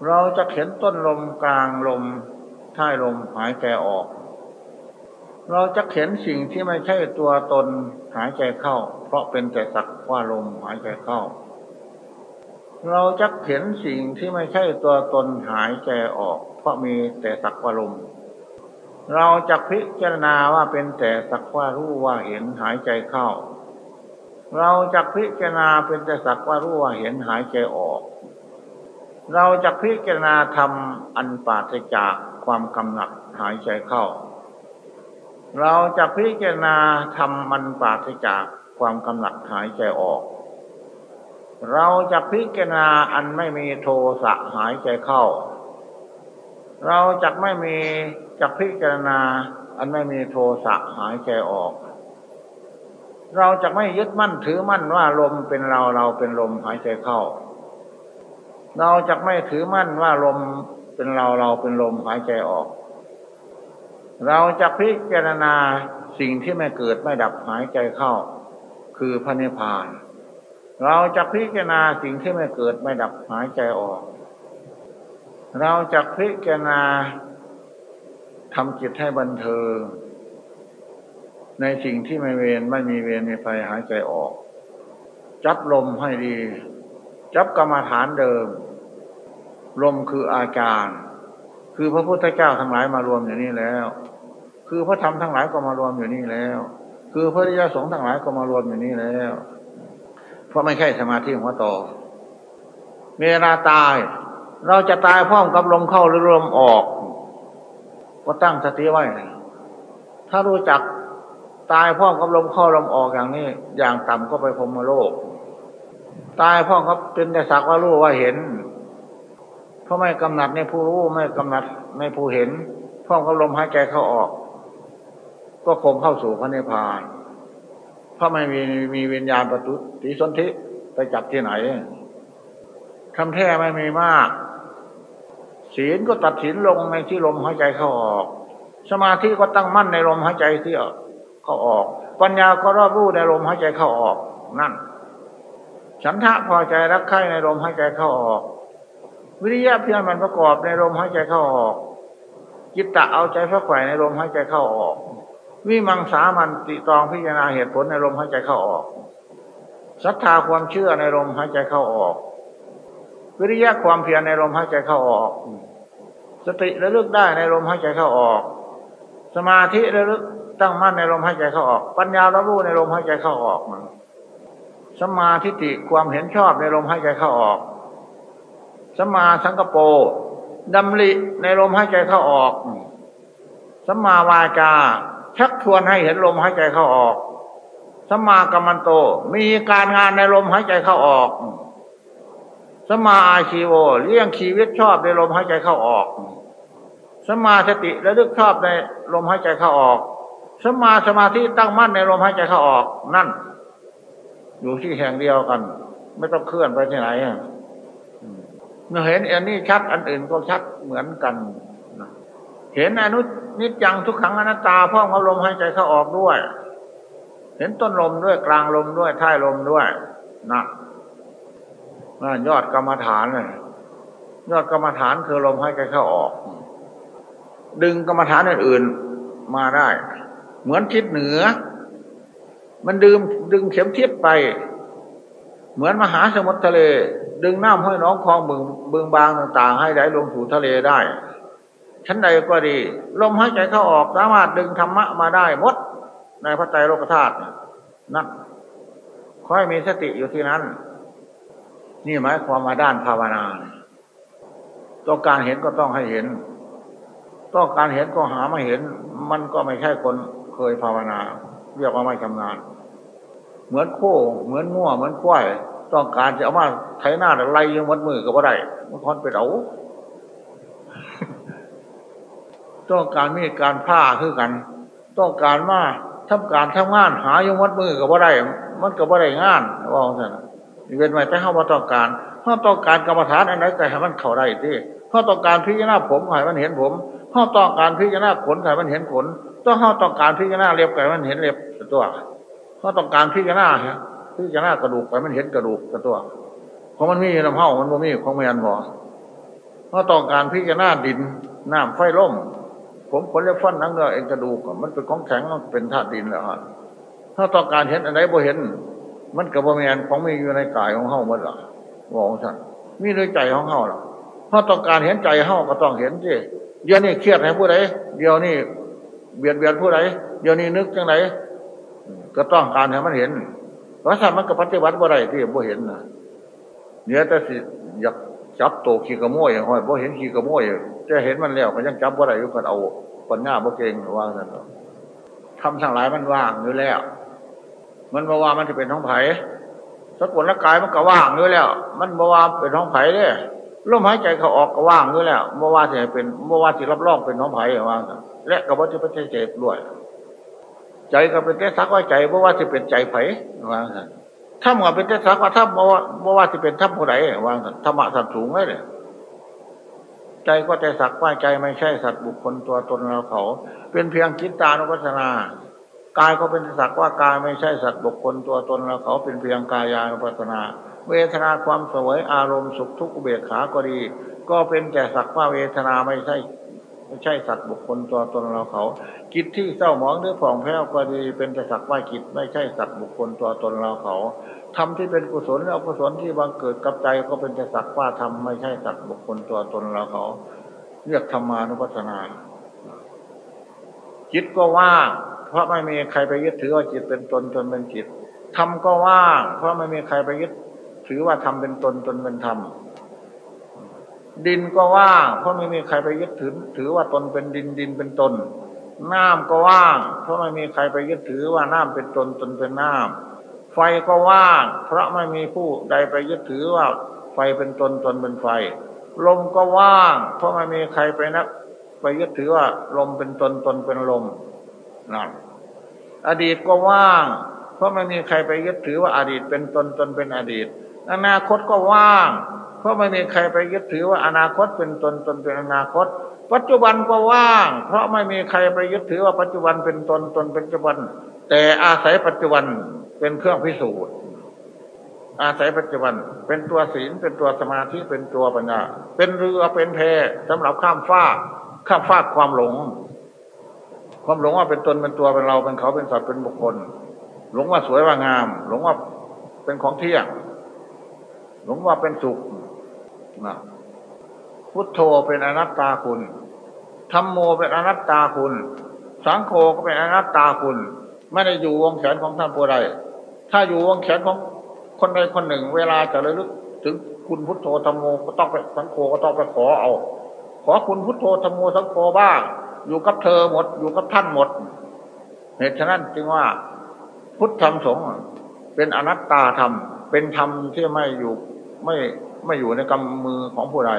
เราจะเห็นต้นลมกลางลมท้ายลมหายใจออก เราจะเห็นสิ่งที่ไม่ใช่ตัวตนหายใจเข้า เพราะเป็นแต่สักว่าลมหายใจเข้า เราจะเห็นสิ่งที่ไม่ใช่ตัวตนหายใจออก เพราะมีแต่สักว่าลมเราจะพิจารณาว่าเป็นแต่สัก ว่ารู้ว่าเห็นหายใจเข้า เราจะพิจารณาเป็นแต่สักว่ารู้ว่าเห็นหายใจออก เราจะพิจารณาธรรมอันปราศจากความกำหนัดหายใจเข้า เราจะพิจารณาธรรมมันปราศจากความกำหนัดหายใจออก เราจะพิจารณาอันไม่มีโทสะหายใจเข้า เราจะไม่มีจะพิจารณา อันไม่มีโทสะหายใจออก เราจะไม่ยึดมั่นถือมั่นว่าลมเป็นเราเราเป็นลมหายใจเข้า เราจะไม่ถือมั่นว่าลมเป็นเราเราเป็นลมหายใจออก เราจะพิจารณาสิ่งที่ไม่เกิดไม่ดับหายใจเข้า คือพระนิพพาน เราจะพิจารณาสิ่งที่ไม่เกิดไม่ดับหายใจออก เราจะพิจารณา ทำจิตให้บันเทิง ในสิ่งที่ไม่เวรไม่มีเวรมีไฟหายใจออก จับลมให้ดี จับกรรมฐานเดิม ลมคืออาจารคือพระพุทธเจ้าทั้งหลายมารวมอยู่นี้แล้ว คือพระธรรมทั้งหลายก็มารวมอยู่นี่แล้ว คือพระริยสงฆ์ทั้งหลายก็มารวมอยู่นี่แล้ว เพราะไม่ใช่สมาธิหัวโตเวลาตาย เราจะตายพร้อมกับลมเข้าหรือลมออก ก็ตั้งสติไว้ ถ้ารู้จักตายพร้อมกับลมเข้าลมออกอย่างนี้ อย่างต่ำก็ไปพรมโลก ตายพร้อมกับเป็นแต่สักว่ารู้ว่าเห็น เพราะไม่กำหนัดในผู้รู้ไม่กำหนัดในผู้เห็นพร้อมกับลมหายใจเข้าออก ก็คงเข้าสู่พระนิพพาน เพราะไม่มีมีวิญญาณประตุติสนธิไปจับที่ไหนทำแท้ไม่มีมาก ศีลก็ตัดสินลงในที่ลมหายใจเข้าออก สมาธิก็ตั้งมั่นในลมหายใจที่เข้าออก ปัญญาก็รอบรู้ในลมหายใจเข้าออกนั่น ฉันทะพอใจรักใคร่ในลมหายใจเข้าออก วิริยะเพียรมันประกอบในลมหายใจเข้าออกจิตตะเอาใจพระแขวในลมหายใจเข้าออก วิมังสามันติตองพิจารณาเหตุผลในลมหายใจเข้าออกศรัทธาความเชื่อในลมหายใจเข้าออก วิริยะความเพียรในลมหายใจเข้าออก สติระลึกได้ในลมหายใจเข้าออก สมาธิระลึกตั้งมั่นในลมหายใจเข้าออก ปัญญาระรู้ในลมหายใจเข้าออกสมาธิติความเห็นชอบในลมหายใจเข้าออกสมาสังกโปดำริในลมหายใจเข้าออกสมาวาจา ชักชวนให้เห็นลมหายใจเข้าออกสมากรรมันโต มีการงานในลมหายใจเข้าออก สมาอาชีโวเลี้ยงชีวิตชอบในลมหายใจเข้าออก สมาสติระลึกชอบในลมหายใจเข้าออก สมาสมาธิตั้งมั่นในลมหายใจเข้าออก นั่น อยู่ที่แห่งเดียวกัน ไม่ต้องเคลื่อนไปที่ไหนเมื่อเห็นอันนี้ชัด อันอื่นก็ชัดเหมือนกันเห็นอนุนิจจังทุกขังอนัตตาพ่องเอาลมหายใจเข้าออกด้วย เห็นต้นลมด้วยกลางลมด้วยท้ายลมด้วยนะ ยอดกรรมฐานเลยยอดกรรมฐานคือลมหายใจเข้าออก ดึงกรรมฐานอื่นๆมาได้ เหมือนทิศเหนือ มันดึงดึงเข็มทิศไป เหมือนมหาสมุทรทะเล ดึงน้ำห้อยน้องคลองบึงบึงบางต่างๆ ให้ไหลลงสู่ทะเลได้ชั้นใดก็ดี ลมหายใจเข้าออกสามารถดึงธรรมะมาได้หมดในพระไตรโลกธาตุนั่นค่อยมีสติอยู่ที่นั้น นี่หมายความมาด้านภาวนา ต้องการเห็นก็ต้องให้เห็น ต้องการเห็นก็หาม่เห็น มันก็ไม่ใช่คนเคยภาวนา เรียกว่าไม่ชำนาญ เหมือนโค้เหมือนง่วเหมือนควายต้องการจะเอามาไถหน้าไล่ยังมัดมือกับว่าไรมันคอนไปเอาต้องการมีการผ้าคือกัน ต้องการมาทำการทำงาน หายังมัดมือกับว่าไรมันกับว่าไรงานว่าสั่น เว้นไว้แต่เขาว่าต้องการเขาต้องการกรรมฐานอันไหนก็ให้มันเข้าได้ที่เขาต้องการพิจารณาผมให้มันเห็นผมเขาต้องการพิจารณาขนให้มันเห็นขนต้องเขาต้องการพิจารณาเล็บให้มันเห็นเล็บตัวเขาต้องการพิจารณาฮะพิจารณากระดูกให้มันเห็นกระดูกตัวเพราะมันมีน้ำเห่ามันมีของไม่อันบ่เขาต้องการพิจารณาดินน้ำไฟล่มผมขนเล็บฟันนังเนื้อเองกระดูกมันเป็นของแข็งมันเป็นธาตุดินแล้วฮะถ้าต้องการเห็นอันไหนบ่เห็น มันกับบ่แมนของมีอยู่ในกายของเฮาหมดหรอบอกท่านมีในใจของเฮาหรอเพราะต้องการเห็นใจเฮาก็ต้องเห็นสิเดี๋ยวนี้เครียดให้ผู้ใดเดี๋ยวนี้เบียดเบียนผู้ใดเดี๋ยวนี้นึกจังไหนก็ต้องการให้มันเห็นเพราะถ้ามันก็ปฏิบัติบ่ได้ที่บ่เห็นนะเนี่ยแต่สิอยากจับโตขี้กระโมยอย่ห้อยบ่เห็นขี้กระโมยจะเห็นมันแล้วก็ยังจับบ่ได้อยู่กันเอาปัญญาบ่เก่งว่ากันทำทั้งหลายมันว่างอยู่แล้ว มันบอกว่ามันจะเป็นท้องไผ่สกุลกายมันก็ว่างอยู่แล้ว มันบอกว่าเป็นท้องไผ่เนี่ยลมหายใจเขาออกก็ว่างอยู่แล้วบอกว่าจะเป็นบอกว่าที่รับรองเป็นท้องไผ่ว่างและก็บอกจะเป็นใจด้วย ใจก็เป็นแค่สักว่าใจบอกว่าจะเป็นใจไผ่ว่างถ้ามันเป็นแค่สักว่าถ้าบอกว่าบอกว่าจะเป็นทัพผู้ใดว่างธรรมะสัตว์สูงเลยเนี่ยใจก็แต่สักว่าใจไม่ใช่สัตว์บุคคลตัวตนเราเขา เป็นเพียงคิดตานุปัสนา กายก็เป็นสักว่ากายไม่ใช่สัตว์บุคคลตัวตนแล้วเขาเป็นเพียงกายานุปัสนา เวทนาความสวยอารมณ์สุขทุกข์เบียขาก็ดี ก็เป็นแต่สักว่าเวทนาไม่ใช่ไม่ใช่สัตว์บุคคลตัวตนเราเขากิจที่เศร้าหมองหรือผ่องแผ้วก็ดี เป็นแต่สักว่ากิจไม่ใช่สัตว์บุคคลตัวตนเราเขาทำที่เป็นกุศลและอกุศลที่บังเกิดกับใจก็เป็นแต่สักว่าทำไม่ใช่สัตว์บุคคลตัวตนเราเขาเรียกธรรมานุปัสสนาจิตก็ว่าง เพราะไม่มีใครไปยึดถือว่าจิตเป็นตนตนเป็นจิตธรรมก็ว่าง เพราะไม่มีใครไปยึดถือว่าธรรมเป็นตนตนเป็นธรรมดินก็ว่าง เพราะไม่มีใครไปยึดถือ ถือว่าตนเป็นดินดินเป็นตน น้ำก็ว่าง เพราะไม่มีใครไปยึดถือว่าน้ำเป็นตนตนเป็นน้ำไฟก็ว่าง เพราะไม่มีผู้ใดไปยึดถือว่าไฟเป็นตนตนเป็นไฟ ลมก็ว่าง เพราะไม่มีใครไปนับไปยึดถือว่าลมเป็นตนตนเป็นลม นั่นอดีตก็ว่าง เพราะไม่มีใครไปยึดถือว่าอดีตเป็นตนตนเป็นอดีต อนาคตก็ว่าง เพราะไม่มีใครไปยึดถือว่าอนาคตเป็นตนตนเป็นอนาคต ปัจจุบันก็ว่าง เพราะไม่มีใครไปยึดถือว่าปัจจุบันเป็นตนตนเป็นปัจจุบัน แต่อาศัยปัจจุบันเป็นเครื่องพิสูจน์อาศัยปัจจุบัน เป็นตัวศีลเป็นตัวสมาธิเป็นตัวปัญญา เป็นเรือเป็นแพสำหรับข้ามฟ้าข้ามฟากความหลง ความหลงว่าเป็นตนเป็นตัวเป็นเราเป็นเขาเป็นสัตว์เป็นบุคคล หลงว่าสวยว่างาม หลงว่าเป็นของเที่ยง หลงว่าเป็นสุขนะพุทโธเป็นอนัตตาคุณธรรมโมเป็นอนัตตาคุณ สังโฆก็เป็นอนัตตาคุณ ไม่ได้อยู่วงแขนของท่านผู้ใดถ้าอยู่วงแขนของคนใดคนหนึ่ง เวลาจะระลึกถึงคุณพุทโธธรรมโมก็ต้องไปสังโฆก็ต้องไปขอเอา ขอคุณพุทโธธรรมโมสังโฆบ้าง อยู่กับเธอหมด อยู่กับท่านหมด เหตุฉะนั้นจึงว่าพุทธธรรมสงฆ์เป็นอนัตตาธรรม เป็นธรรมที่ไม่อยู่ไม่ไม่อยู่ในกำมือของผู้ใด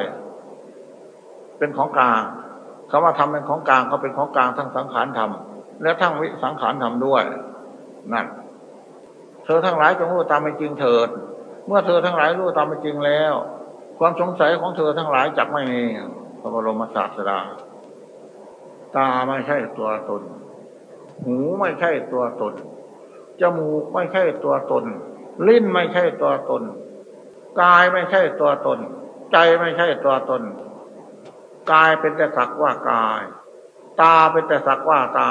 เป็นของกลางคำว่าธรรมเป็นของกลางก็เป็นของกลางทั้งสังขารธรรม และทั้งวิสังขารธรรมด้วยนั่นเธอทั้งหลายจงรู้ตามเป็นจริงเถิด เมื่อเธอทั้งหลายรู้ตามเป็นจริงแล้ว ความสงสัยของเธอทั้งหลายจักไม่มีพระบรมศาสดา ตาไม่ใช่ตัวตน หูไม่ใช่ตัวตน จมูกไม่ใช่ตัวตน ลิ้นไม่ใช่ตัวตน กายไม่ใช่ตัวตน ใจไม่ใช่ตัวตน กายเป็นแต่สักว่ากาย ตาเป็นแต่สักว่าตา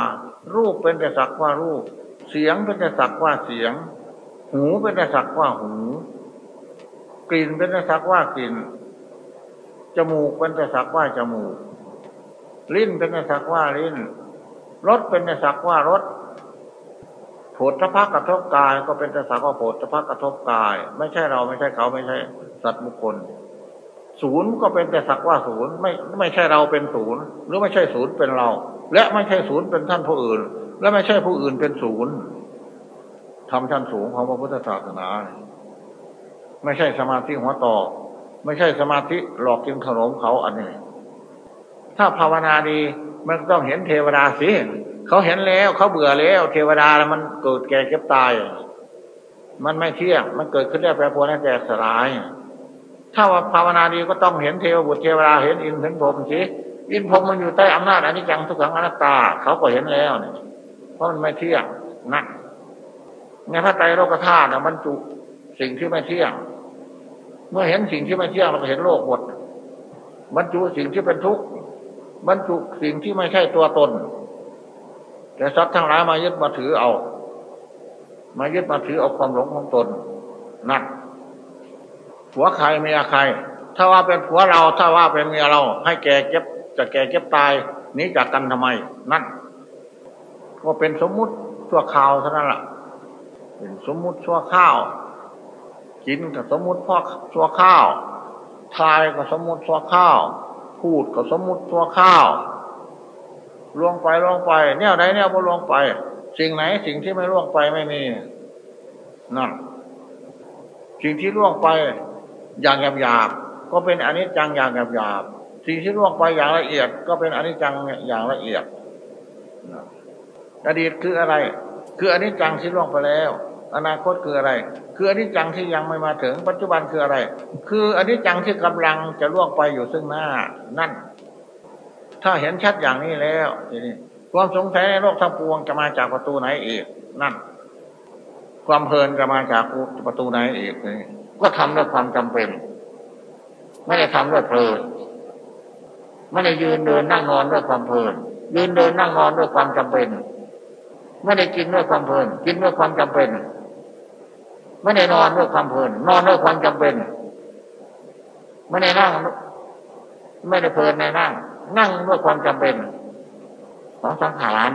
รูปเป็นแต่สักว่ารูป เสียงเป็นแต่สักว่าเสียง หูเป็นแต่สักว่าหู กลิ่นเป็นแต่สักว่ากลิ่น จมูกเป็นแต่สักว่าจมูก ลิ้นเป็นแต่สักว่าลิ้นรสเป็นแต่สักว่ารสโผฏฐพักกระทบกาย ก็เป็นแต่สักว่าโผฏฐพักกระทบกาย ไม่ใช่เราไม่ใช่เขาไม่ใช่ สัตว์บุคคล ศูนย์ก็เป็นแต่สักว่าศูนย์ไม่ไม่ใช่เราเป็นศูนย์หรือไม่ใช่ศูนย์เป็นเรา และไม่ใช่ศูนย์เป็นท่านผู้อื่น และไม่ใช่ผู้อื่นเป็นศูนย์ทำชั้นสูงของพระพุทธศาสนา ไม่ใช่สมาธิหัวต่อ ไม่ใช่สมาธิหลอกกินขนมเขาอันนี้ ถ้าภาวนาดีมันต้องเห็นเทวดาสิเขาเห็นแล้วเขาเบื่อแล้ว เทวดาแล้วมันเกิดแก่เก็บตาย มันไม่เที่ยงมันเกิดขึ้นได้แปรปรวนแก่สลาย ถ้าว่าภาวนาดีก็ต้องเห็นเทวบุตรเทวดาเห็นอินเห็นพรมสิอินพรมมันอยู่ใต้อำนาจอนิจจังทุกขังอนัตตา เขาก็เห็นแล้วเนี่ยเพราะมันไม่เที่ยงนะในพระไตรโลกธาตุมันจุสิ่งที่ไม่เที่ยง เมื่อเห็นสิ่งที่ไม่เที่ยงเราก็เห็นโลกหมดบรรจุสิ่งที่เป็นทุกข์ บรรจุสิ่งที่ไม่ใช่ตัวตน แต่สัตว์ทั้งหลายมายึดมาถือเอา มายึดมาถือเอาความหลงของตนนั่นผัวใครเมียใคร ถ้าว่าเป็นผัวเรา ถ้าว่าเป็นเมียเรา ให้แก่เก็บจะแก่เก็บตายนี้จากกันทำไม นั่นก็เป็นสมมุติชั่วข่าวเท่านั้นแหละเป็นสมมุติชั่วข้าว กินกับสมมุติพ่อชั่วข้าว ทายกับสมมุติชั่วข้าว พูดกับสมมุติชั่วข้าวล่วงไปล่วงไป แนวไหนแนวพอล่วงไป สิ่งไหนสิ่งที่ไม่ล่วงไปไม่มีนั่นสิ่งที่ล่วงไปอย่างหยาบหยาบก็เป็นอนิจจังอย่างหยาบหยาบสิ่งที่ล่วงไปอย่างละเอียด ก็เป็นอนิจจังอย่างละเอียดอดีตคืออะไร คืออนิจจังที่ล่วงไปแล้ว อนาคตคืออะไร คืออนิจจังที่ยังไม่มาถึง ปัจจุบันคืออะไร คืออนิจจังที่กำลังจะล่วงไปอยู่ซึ่งหน้านั่น ถ้าเห็นชัดอย่างนี้แล้วทีนี้ความสงสัยในโลกทั้งปวงจะมาจากประตูไหนอีกนั่น ความเพลินจะมาจากประตูไหนอีกนี่ก็ทำด้วยความจำเป็น ไม่ได้ทำด้วยเพลินไม่ได้ยืนเดินนั่งนอนด้วยความเพลินยืนเดินนั่งนอนด้วยความจำเป็น ไม่ได้กินด้วยความเพลินกินด้วยความจำเป็น ไม่ได้นอนด้วยความเพลินนอนด้วยความจำเป็น ไม่ได้นั่ง ไม่ได้เพลินในนั่ง นั่งด้วยความจำเป็น ของสังขาร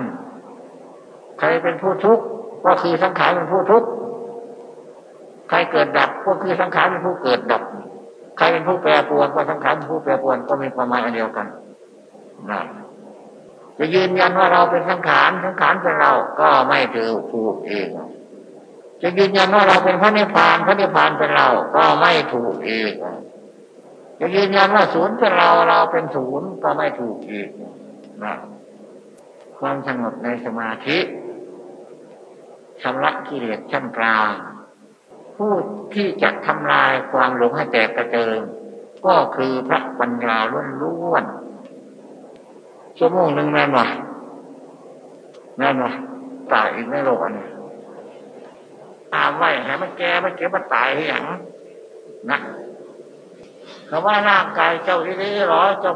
ใครเป็นผู้ทุกข์ก็คือสังขารเป็นผู้ทุกข์ใครเกิดดับก็คือสังขารเป็นผู้เกิดดับ ใครเป็นผู้แปรปรวนก็สังขารเป็นผู้แปรปรวนก็มีความหมายอันเดียวกันนะจะยืนยันว่าเราเป็นสังขารสังขารเป็นเรา ก็ไม่ถือถูกเอง จะยืนยันว่าเราเป็นพระนิพพานพระนิพพานเป็นเรา ก็ไม่ถูกเองจะยืนยันว่าศูนย์เป็นเราเราเป็นศูนย์ก็ไม่ถูกอีกนะความสงบในสมาธิชำระกิเลสชั้นกลางผู้ที่จะทำลายความหลงให้แตกกระเจิง ก็คือพระปัญญาล้วนๆชั่วโมงหนึ่งแม่นวะแม่นวะตายอีกไม่โลกอันนี้ ตามไว้ให้มันแก่มันเก็บมันตายอย่างนะคำว่าร่างกายเจ้าที่นี่หรอเจ้า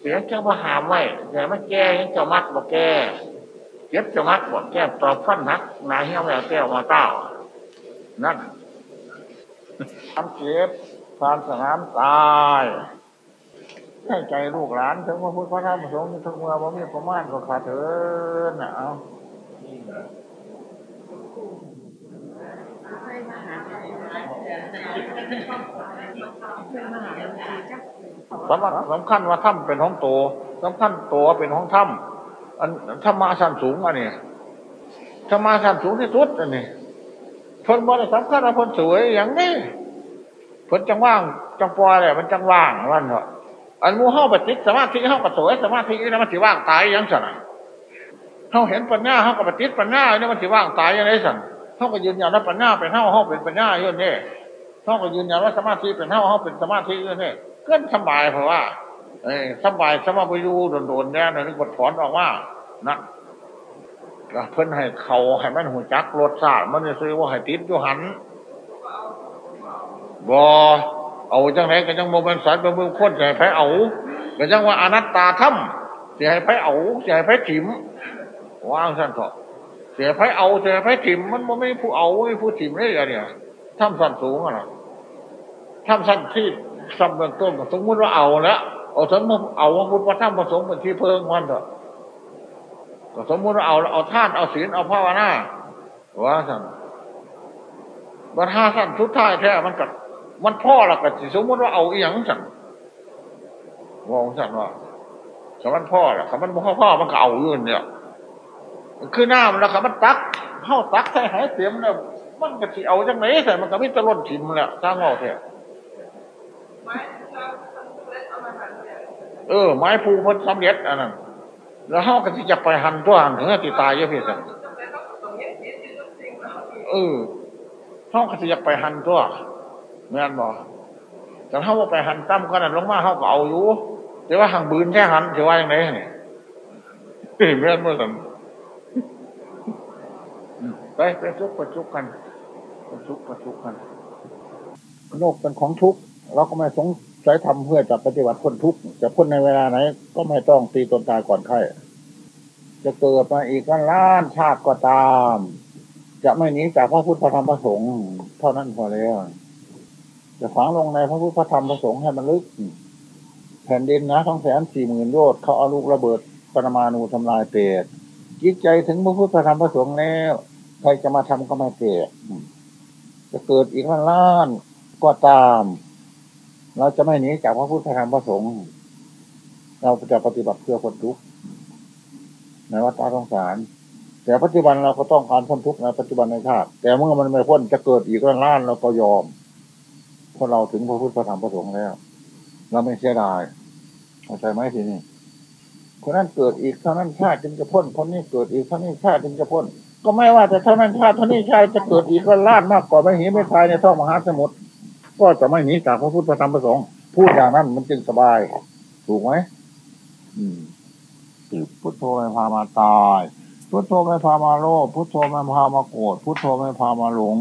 เสียเจ้ามาหามไว้แต่มันแก่ยังเจ้ามัดบอกแก่เจ็บเจ้ามัดบอกแก้ตอฟันนักนายเหี้ยวแล้วแก้วมาเต้านั่นทำเจ็บผ่านสนามตายให้ใจลูกหลานถึงพระพุทธพระธรรมพระสงฆ์ทุกเมื่อว่ามีประมาณก็ขาดเถินเอา สำคัญสำคัญว่าถ้ำเป็นห้องโตสำคัญตัวเป็นห้องถ้ำอันธรรมาสั้นสูงอันนี้ธรรมาสั้นสูงที่สุดอันนี้พนบริสำคัญว่าพนสวยอย่างนี้พนจังว่างจังปอยเลยมันจังว่างวันเถอะอันมูห้าปฏิสมาธิห้ากับสวยสมาธินี่มันถือว่างตายยังสั่นเขาเห็นปัญญาเขากับปฏิปัญญาเนี่ยมันถือว่างตายยังไงสั่นเขาก็ยืนยันว่าปัญญาเป็นเท่าเขาเป็นปัญญาอย่างนี้ เขาก็ยืนยันว่าสมาธิเป็นเท่าเขาเป็นสมาธิอย่างนี้ก็สบายเพราะว่าเอ้สบายสมาไปยูโดนๆเนี่ยนึกบทถอนออกว่านะเพิ่อนให้เขาให้มันหูจักรสชาติมันจะซื้อว่าให้ติดอยู่หันบอเอาจังไหนก็จังโมเป็นสายเป็นมือคนใหญ่ไผเอาก็จังว่าอนัตตาถ้ำเสียให้ไผเอาเสียให้ไผถิ่มว่างสั้นเถอะเสียไผเอาเสียไผถิ่มมันไม่ผู้เอาไม่ผู้ถิ่มได้ยังเนี่ยถ้ำสั้นสูงอะ ถ้ำสั้นที่ซ้ำเบื้องต้นสมมติว่าเอาแล้วเอาสมมติเอาว่าพุทธพระธรรมประสงค์เป็นที่เพิ่งมันเถอะก็สมมติว่าเอาเอาท่านเอาศีลเอาภาวนาว่าสั่นบัตรห้าสั่นทุดท้ายแท้มันกับมันพ่อละกับสมมติว่าเอาอีหยังสั่นมองสั่นว่าคำมันพ่อละคำมันพ่อพ่อมันก็เอาอยู่เนี่ยคือหน้ามันแล้วคำมันตักเข้าตักใส่หายเสียมเนี่ยมันก็สิเอาจังไหนใส่มันก็ไม่ตะล้นถิ่มแหละสร้างเอาแท้ เออ ไม้ภูพ้นสำเร็จอันนั้นแล้วเขาก็จะไปหันตัวหันถึงติตายเยอะพี่สันเออเขาก็จะไปหันตัวเมื่อนบอกแต่เขาว่าไปหันตั้มขนาดลงมาเขาก็เอาอยู่แต่ว่าหังบืนแค่หันจะว่าอย่างไรเนี่ยเมื่อนเมื่อสันไปไปทุกข์ไปทุกกันไปทุกข์ไปทุกกันโลกเป็นของทุกข์ เราก็ไม่สงสัยทำเพื่อจะปฏิบัติพ้นทุกข์จะพ้นในเวลาไหน ก็ไม่ต้องตีตนตายก่อนไข้จะเกิดมาอีกล้านชาติก็ตาม จะไม่หนีจากพระพุทธธรรมพระสงฆ์เท่านั้นพอแล้วจะฝังลงในพระพุทธธรรมพระสงฆ์ให้มันลึก แผ่นดินนะทั้งแสนสี่หมื่นโยชน์เขาเอาลูกระเบิดปรมาณูทำลายเปรตจิตใจถึงพระพุทธธรรมพระสงฆ์แล้วใครจะมาทำก็ไม่เกิดจะเกิดอีกล้านก็ตาม เราจะไม่หนีจากพระพุทธธรรมพระสงฆ์เราจะปฏิบัติเพื่อคนทุกข์ในวัฏสงสาร แต่ปัจจุบันเราก็ต้องการพ้นทุกข์ในปัจจุบันในชาติแต่เมื่อมันไม่พ้นจะเกิดอีกล้านเราก็ยอมเพราะเราถึงพระพุทธธรรมพระสงฆ์แล้ว เราไม่เสียดายเข้าใจไหมทีนี้คนนั้นเกิดอีกเท่านั้นชาติจึงจะพ้นคนนี้เกิดอีกเท่านี้ชาติจึงจะพ้น ก็ไม่ว่าแต่เท่านั้นชาติเท่านี้ชาติจะเกิดอีกก็ล้านมากกว่าไม่หิไม่ทายในท้องมหาสมุทร ก็จะไม่หนีจากพระพุทธธรรมประสงค์พูดอย่างนั้นมันจึงสบาย ถูกไหมอืมพุทโธไม่พามาตาย พุทโธไม่พามาโลภพุทโธไม่พามาโกรธพุทโธไม่พามาหลง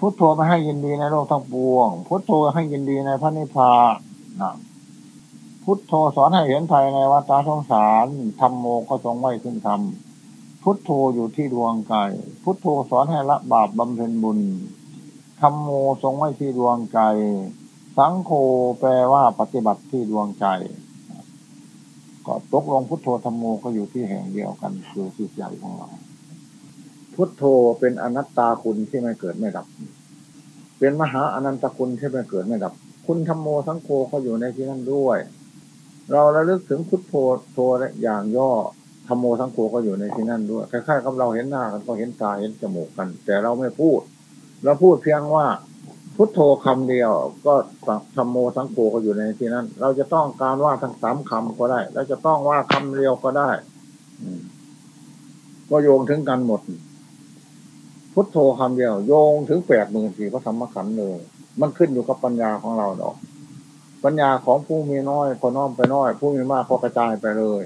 พุทโธไม่ให้ยินดีในโลกทั้งปวง พุทโธให้ยินดีในพระนิพพานนะพุทโธสอนให้เห็นไทยในวัฏสงสารธรรมโมก็ทรงไว้ขึ้นธรรมพุทโธอยู่ที่ดวงกายพุทโธสอนให้ละบาปบำเพ็ญบุญ ธรรมโมทรงไว้ที่ดวงใจ สังโฆแปลว่าปฏิบัติที่ดวงใจ ก็ตกลงพุทโธธรรมโมก็อยู่ที่แห่งเดียวกันคือจิตใจของเราพุทโธเป็นอนัตตาคุณที่ไม่เกิดไม่ดับ เป็นมหาอนันตคุณที่ไม่เกิดไม่ดับ คุณธรรมโมสังโฆเขาอยู่ในที่นั้นด้วย เราระลึกถึงพุทโธโธอย่างย่อธรรมโมสังโฆก็อยู่ในที่นั่นด้วยคล้ายๆกับเราเห็นหน้ากันก็เห็นตาเห็นจมูกกัน แต่เราไม่พูด เราพูดเพียงว่าพุทโธคำเดียว ก็ธรรมโมสังโฆก็อยู่ในที่นั้น เราจะต้องการว่าทั้งสามคำก็ได้ เราจะต้องว่าคำเดียวก็ได้ก็โยงถึงกันหมด พุทโธคำเดียว โยงถึงแปดหมื่นสี่พระธรรมขันธ์เลย มันขึ้นอยู่กับปัญญาของเราดอก ปัญญาของผู้มีน้อยก็น้อมไปน้อย ผู้มีมากก็กระจายไปเลย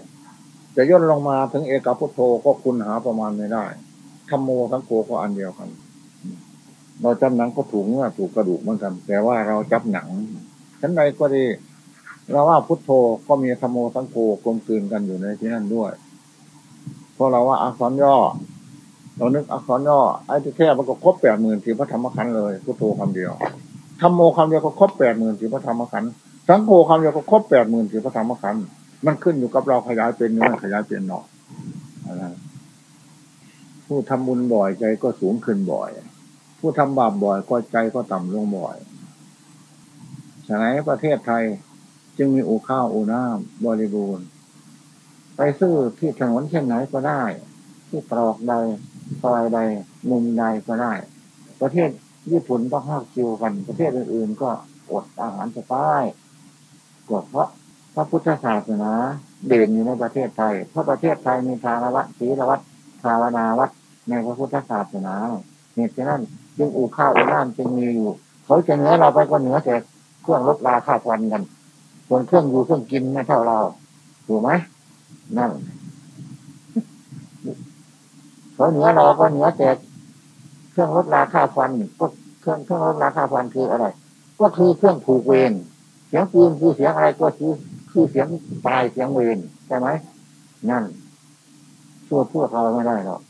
จะย่นลงมาถึงเอกพุทโธก็คุณหาประมาณไม่ได้ธรรมโมสังโฆก็อันเดียวกัน เราจำหนังก็ถูกเนื้อถูกกระดูกเหมือนกันแต่ว่าเราจับหนังชั้นใดก็ดีเราว่าพุทโธก็มีธรรมโมสังโฆกลมกลืนกันอยู่ในที่นั่นด้วย เพราะเราว่าอักษรย่อ เรานึกอักษรย่อไอ้ที่แค่มันก็ครบแปดหมื่นที่พระธรรมขันธ์เลยพุทโธคำเดียวธรรมโมคำเดียวก็ครบแปดหมื่นที่พระธรรมขันธ์สังโฆคำเดียวก็ครบแปดหมื่นที่พระธรรมขันธ์มันขึ้นอยู่กับเราขยายเป็นหรือไม่ขยายเป็นหนอกผู้ทำบุญบ่อยใจก็สูงขึ้นบ่อย ผู้ทำบาปบ่อยก็ใจก็ต่ำลงบ่อยฉะนั้นประเทศไทยจึงมีอูข้าวอูน้ำบริบูรณ์ไปซื้อที่ถนนเช่นไหนก็ได้ ที่ตรอกใดซอยใด มุมใดก็ได้ ประเทศญี่ปุ่นต้องห้าคิวกัน ประเทศอื่นๆก็อดอาหารจะตายก็เพราะพระพุทธศาสนาเด่นอยู่ในประเทศไทย เพราะประเทศไทยมีทานวัดศีลวัดภาวนาวัดในพระพุทธศาสนาเหตุฉะนั้น จึงอู่ข้าวอู่น้ำจึงมีอยู่เขาจะเหนือเราไปก็เหนือแต่เครื่องลดราคาฟันกัน ส่วนเครื่องอยู่เครื่องกินไม่เท่าเราถูกไหมนั่นเขาเหนือเราก็เหนือแต่เครื่องลดราคาฟันก็เครื่องเครื่องลดราคาฟันคืออะไร ก็คือเครื่องผูกเวรเสียงปืนคือเสียงอะไรก็คือคือเสียงตายเสียงเวรใช่ไหมนั่นชั่วพวกเราไม่ได้หรอก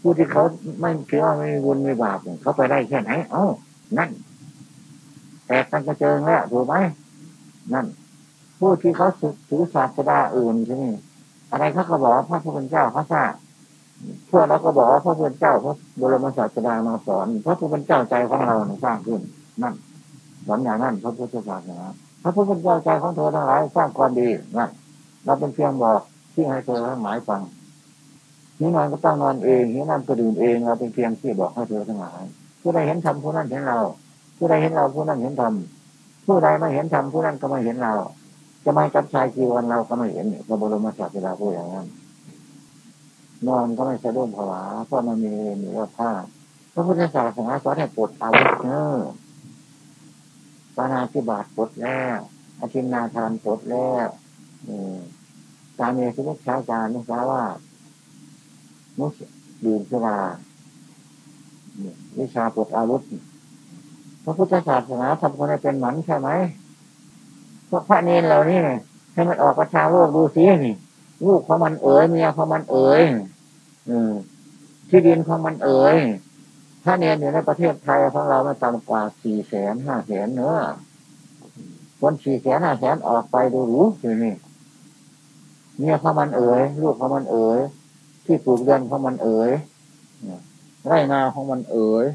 ผู้ที่เขาไม่คิดว่าไม่บุญไม่บาปเขาไปได้แค่ไหนเอ้านั่นแต่กันกระเจิงแล้วถูกไหมนั่น ผู้ที่เขาถือศาสดาอื่นใช่ไหมอะไรเขาก็บอกพระพุทธเจ้าเขาทราบพวกเราก็บอกพระพุทธเจ้าพระบรมศาสดามาสอนพระพุทธเจ้าใจของเราสร้างขึ้น นั่นสอนอย่างนั้นพระพุทธศาสนาพระพุทธเจ้าใจของเธอทั้งหลายสร้างความดีนะเราเป็นเพียงบอกที่ให้เธอทั้งหลายฟัง นี่นอนก็ต้องนอนเองนี่นั่นก็ดื่มเองเราเป็นเพียงที่บอกให้เธอทั้งหลายผู้ใดเห็นธรรมผู้นั้นเห็นเรา ผู้ใดเห็นเราผู้นั้นเห็นธรรมผู้ใดไม่เห็นธรรมผู้นั้นก็ไม่เห็นเรา จะไม่จับชายจีวันเราก็ไม่เห็นพระบรมศาสดาพูดอย่างนั้นนอนก็ไม่สะดุ้งผวาเพราะมันมีมีว่าผ้าพระพุทธศาสนาสอนให้ปลดอาวุธเนอปานาธิบาตปลดแล้วอาชินนาทานปลดแล้วตามเมสุนุชาจารย์นะว่า มุสดื่มสุราวิชาปลดอาวุธพระพุทธศาสนาทำคนให้เป็นหมันใช่ไหมพวกพระเนรเหล่านี้ให้มันออกประชาโลกดูสินี่ลูกของมันเอ๋ยเมียของมันเอ๋ยที่ดินของมันเอ๋ยถ้าเนียนอยู่ในประเทศไทยของเราไม่ต่ำกว่าสี่แสนห้าแสนเนื้อคนสี่แสนห้าแสนออกไปดูรู้อยู่นี่เมียของมันเอ๋ยลูกของมันเอ๋ย ที่ปลูกเรือนของมันเอ๋ยไร่นาของมันเอ๋ย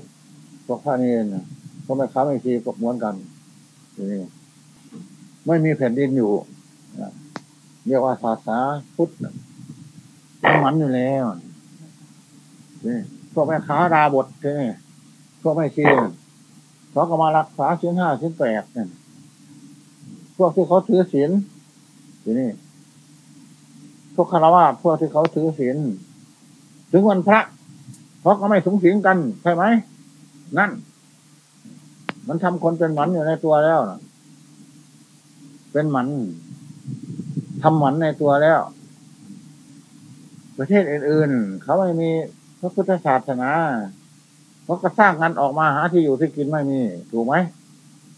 พวกพระเนียนพวก็ไม่ค้าไม่ทีก็ม้วนกันอยู่นี่ไม่มีแผ่นดินอยู่เรียกว่าศาสนาพุทธมันอยู่แล้วนี่พวกแม่ค้าดาบทนี่พวกไม่ชีเขาก็มารักษาชิ้นห้าชิ้นแปดเนี่ยพวกที่เขาถือศีลอยู่นี่พวกคารวะพวกที่เขาถือศีล ถึงวันพระเขาก็ไม่สงสิงกันใช่ไหม นั่น มันทำคนเป็นหมันอยู่ในตัวแล้วนะเป็นหมันทำหมันในตัวแล้ว ประเทศอื่นๆเขาไม่มีพระพุทธศาสนาเขาก็สร้างกันออกมาหาที่อยู่ที่กินไม่มี ถูกไหม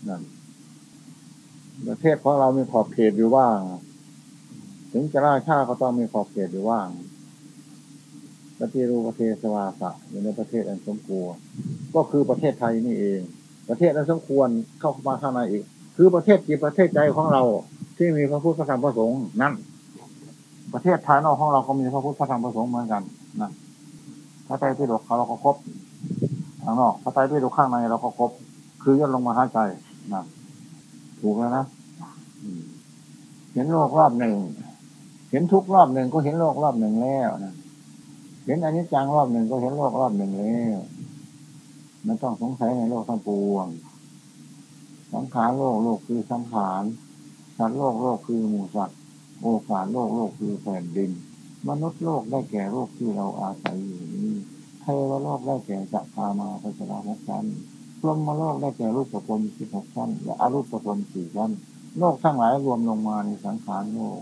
นั่นประเทศของเรามีขอบเขตอยู่ว่าง ถึงจะราชาก็ต้องมีขอบเขตอยู่ว่าง ปฏิรูประเทศสวาสะอยู่ในประเทศอันสมควร ก็คือประเทศไทยนี่เอง ประเทศอันสมควรเข้ามาข้างในอีก คือประเทศจิตประเทศใจของเรา ที่มีพระพุทธพระธรรมพระสงฆ์นั่นประเทศภายนอกของเราก็มีพระพุทธพระธรรมพระสงฆ์เหมือนกันนั่นพระไตรปิฎกเขาเราก็ครบทางนอกพระไตรปิฎกข้างในเราก็ครบ คือย่นลงมาหาใจนะถูกแล้วนะเห็นโลกรอบหนึ่ง เห็นทุกรอบหนึ่งก็เห็นโลกรอบหนึ่งแล้วนะ เห็นอันนี้จังรอบหนึ่งก็เห็นโลกรอบหนึ่งแล้วไม่ต้องสงสัยในโลกทั้งปวง สังขารโลกโลกคือสังขารสัตว์โลกโลกคือหมูสัตว์โอกาสโลกโลกคือแผ่นดิน มนุษย์โลกได้แก่โลกที่เราอาศัยอยู่นี้เทวโลกได้แก่จักรามาพัชราหกชั้นพรหมโลกได้แก่รูปประพลสิบหกชั้นและอรูปประพลสี่ชั้น โลกทั้งหลายรวมลงมาในสังขารโลก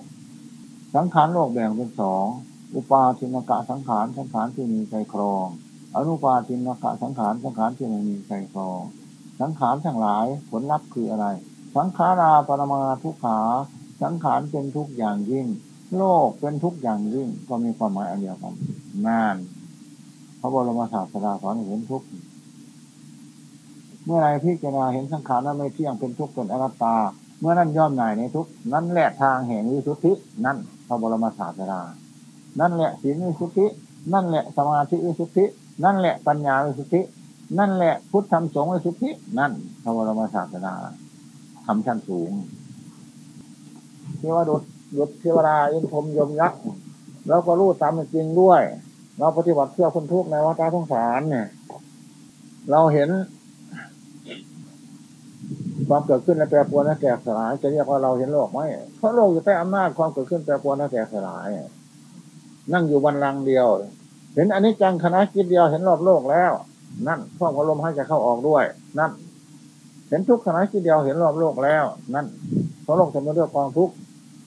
สังขารโลกแบ่งเป็นสอง อุปาทินกะสังขารสังขารที่มีใจครอง อนุปาทินกะสังขารสังขารที่ไม่มีใจครอง สังขารทั้งหลายผลลัพธ์คืออะไร สังขาราปรมาทุกขา สังขารเป็นทุกอย่างยิ่ง โลกเป็นทุกอย่างยิ่งก็มีความหมายอันเดียวกันนานพระบรมศาสดาสอนเห็นทุกเมื่อไรพิจารณาเห็นสังขารนั้นไม่เที่ยงเป็นทุกข์เป็นอนัตตา เมื่อนั้นย่อมหน่ายในทุกนั่นแหละทางแห่งวิสุทธิ นั่นพระบรมศาสดา นั่นแหละศีลวิสุทธิ นั่นแหละสมาธิวิสุทธิ นั่นแหละปัญญาวิสุทธิ นั่นแหละพุทธธรรมสงฆ์วิสุทธิ นั่นพระบรมศาสดาทำชั้นสูงเทวดาดเทวดายินพรมยมยักษ์แล้วก็รู้ตามจริงด้วย เราปฏิบัติเพื่อคนทุกข์ในวัฏสงสารเนี่ย เราเห็นความเกิดขึ้นและแปรปรวนและแตกสลาย จะเรียกว่าเราเห็นโลกไหมเพราะโลกอยู่ใต้อำนาจความเกิดขึ้นแปรปรวนและแตกสลาย นั่งอยู่วันลังเดียว เห็นอันนี้จังคณะคิดเดียวเห็นรอบโลกแล้ว นั่นพ่ออารมณ์ให้จะเข้าออกด้วย นั่น เห็นทุกขณะคิดเดียวเห็นรอบโลกแล้ว นั่นเพราะโลกจะมาด้วยกองทุกข์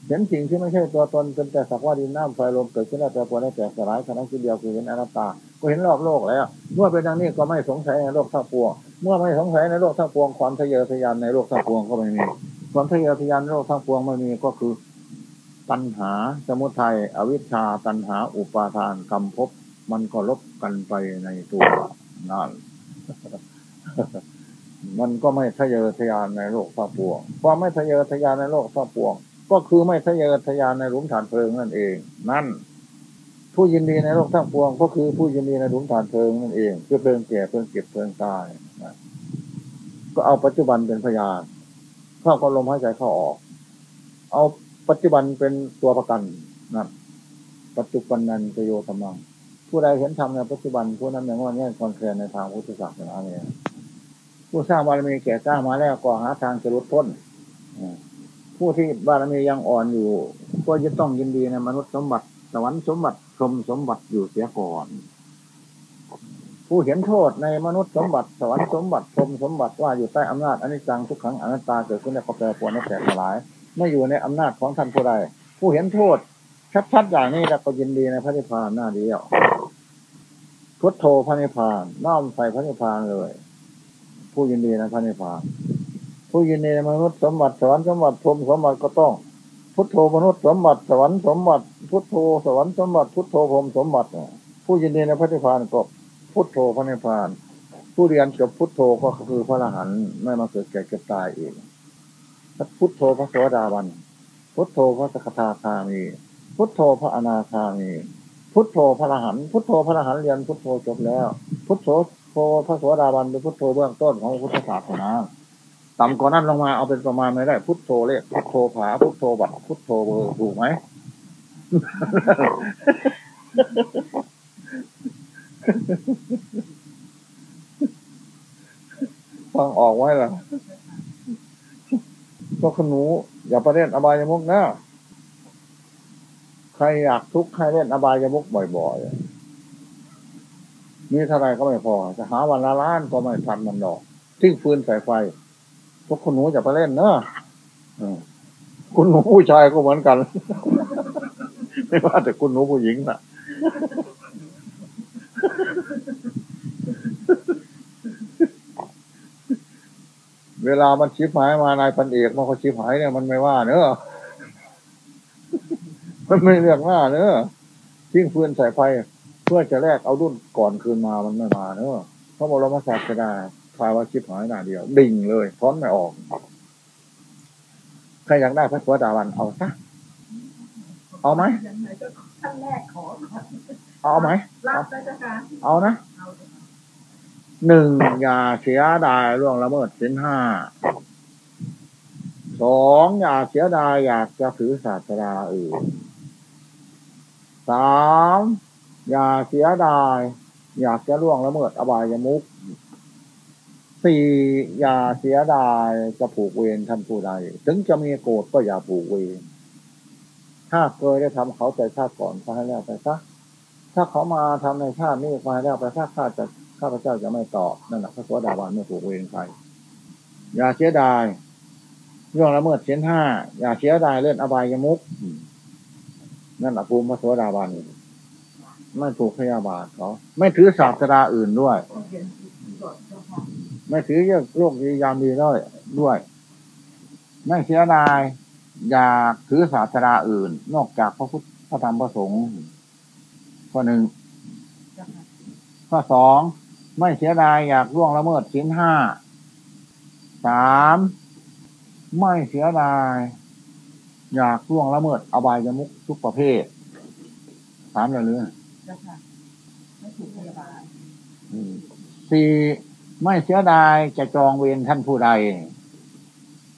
เห็นสิ่งที่ไม่ใช่ตัวตนเป็นแต่สักว่าดินน้ำไฟลมเกิดขึ้นแล้วแต่ปวดแล้แตกสลายคณะคิดเดียวคือเห็นอนัตตา ก็เห็นรอบโลกแล้ว เมื่อเป็นดังนี้ก็ไม่สงสัยในโลกทั้งปวง เมื่อไม่สงสัยในโลกทั้งปวงความทะเยอทะยานในโลกทั้งปวงก็ไม่มี ความทะเยอทะยานในโลกทั้งปวงไม่มีก็คือ ตัณหาสมุทัยอวิชชาตัณหาอุปาทานกรรมภพมันก็ลบกันไปในตัวนั่นมันก็ไม่ทะเยอทะยานในโลกทั้งปวงความไม่ทะเยอทะยานในโลกทั้งปวง ก็คือไม่ทะเยอทะยานในหลุมฐานเพลิงนั่นเอง นั่น ผู้ยินดีในโลกทั้งปวง ก็คือผู้ยินดีในหลุมฐานเพลิงนั่นเองเพื่อเพลิงแก่เพลิงเก็บเพลิงตายก็เอาปัจจุบันเป็นพยานเข้าก็ลมหายใจเข้าออก เอา ปัจจุบันเป็นตัวประกันนะปัจจุบันนันประโยชน์กำลัง ผู้ใดเห็นธรรมในปัจจุบันผู้นั้นอย่างว่านี่คอนแคลนในทางพุทธศาสนาเนี่ยผู้สร้างบารมีแก่สร้ามาแล้วก็หาทางจะลดพ้นผู้ที่บารมียังอ่อนอยู่ ก็จะต้องยินดีในมนุษย์สมบัติสวรรค์สมบัติพรมสมบัติอยู่เสียก่อน ผู้เห็นโทษในมนุษย์สมบัติ สวรรค์สมบัติพรมสมบัติว่าอยู่ใต้อำนาจอนิจจังทุกขังอนัตตาเกิดขึ้นแล้วก็แปรปรวนและแตกสลาย ไม่อยู่ในอำนาจของท่านผู้ใดผู้เห็นโทษ ชัดๆอย่างนี้แล้วก็ยินดีในพระนิพพานหน้าเดียวพุทโธพระนิพพานน้อมใส่พระนิพพานเลย ผู้ยินดีในพระนิพพาน ผู้ยินดีในมนุษย์สมบัติสวรรค์สมบัติพรมสมบัติก็ต้อง พุทโธมนุษย์สมบัติสวรรค์สมบัติพุทโธสวรรค์สมบัติพุทโธพรมสมบัติผู้ยินดีในพระนิพพานก็พุทโธพระนิพพาน ผู้เรียนจบพุทโธก็คือพระอรหันต์ไม่มาเกิดแก่เก็บตายเอง พุทโธพระโสดาบัน พุทโธพระสกทาคามี พุทโธพระอนาคามี พุทโธพระอรหันต์พุทโธพระอรหันต์เรียนพุทโธจบแล้ว พุทโธโธพระโสดาบันเป็นพุทโธเบื้องต้นของพุทธศาสนาต่ำกว่านั้นลงมาเอาเป็นประมาณไม่ได้ พุทโธเลขพุทโธผาพุทโธบัตพุทโธเบอร์ถูกไหมฟังออกไว้ล่ะ ก็ขนู อย่าไปเล่นอบายมุกนะใครอยากทุกข์ให้เล่นอบายมุกบ่อยๆมีเท่าไรก็ไม่พอ จะหาวันละล้านก็ไม่ทันมันดอกทิ้งฟืนใส่ไฟ พวกคุณหนูอย่าไปเล่นเนะคุณหนูผู้ชายก็เหมือนกัน ไม่ว่าแต่คุณหนูผู้หญิงนะ เวลามันชิบหายมานายพันเอกมาเขาชิบหายเนี่ยมันไม่ว่าเนอะมันไม่เรียกว่าเนอะทิ้งฟืนใส่ไฟเพื่อจะแลกเอาดุนก่อนคืนมามันไม่มาเนอะเพราะบรมศาสดาพาว่าชิบหายหน้าเดียว ดิ่งเลยท้อนไม่ออกใครอยากได้พระสวสดาวันเอาซะเอาไหมขั้นแรกขอเอาไหมรับแล้วจ้ะค่ะเอานะเอาเลยค่ะ หนึ่งอย่าเสียดายล่วงละเมิดสินห้าสองอย่าเสียดายอยากจะถือศาสนาอื่นสามอย่าเสียดาย อยากจะล่วงละเมิดอบายมุขสี่อย่าเสียดายจะผูกเวรท่านผู้ใดถึงจะมีโกรธก็อย่าผูกเวรถ้าเคยได้ทำเขาใจชาติก่อนก็ให้แล้วไปซะถ้าเขามาทำในชาตินี้มาแล้วไปซะข้าจะ ข้าพเจ้าจะไม่ตอบนั่นแหละพระสวสดาบาลไม่ผูกเวรใครอย่าเสียดายเรื่องละเมิดเส้นห้าอย่าเสียดายเล่นอบายมุขนั่นแหละภูมิพระสวสดาบาลไม่ถูกพยาบาทเขาไม่ถือศาสดาอื่นด้วย ไม่ถือเรื่องโรคดียามดีด้วยด้วย ไม่เสียดายอยากถือศาสนาอื่น นอกจากพระพุทธพระธรรมพระสงฆ์ข้อหนึ่งข้อสอง ไม่เสียดายอยากล่วงละเมิดศีลห้าสามไม่เสียดาย อยากล่วงละเมิดอบายมุขทุกประเภทสามเลยหรือเจ้าค่ะไม่ถูกพยาบาลอืมสี่ไม่เสียดายจะจองเวรท่านผู้ใด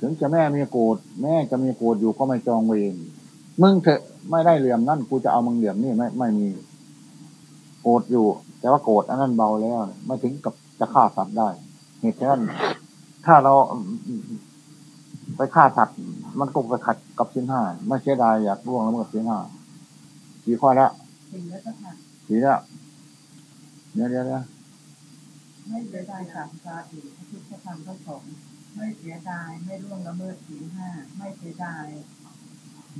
ถึงจะแม่มีโกรธแม่จะมีโกรธอยู่ก็ไม่จองเวรมึงเถอะไม่ได้เหลี่ยมนั่นกูจะเอามึงเหลี่ยมนี่ไม่ไม่มี โกรธอยู่ แต่ว่าโกรธอันนั้นเบาแล้วไม่ถึงกับจะฆ่าสัตว์ได้ เหตุฉะนั้นถ้าเราไปฆ่าสัตว์มันก็ไปขัดกับสินห้าไม่เสียดายอยากร่วงแล้วมันกับสินห้ากี่ข้อแล้วจริงแล้วเจ้าค่ะสี่แล้วเดี๋ยวเดี๋ยวเดี๋ยวไม่เสียดายสามชาติพระพุทธธรรมพระสงฆ์ไม่เสียดายไม่ร่วงละเมิดศีลห้าไม่เสียดาย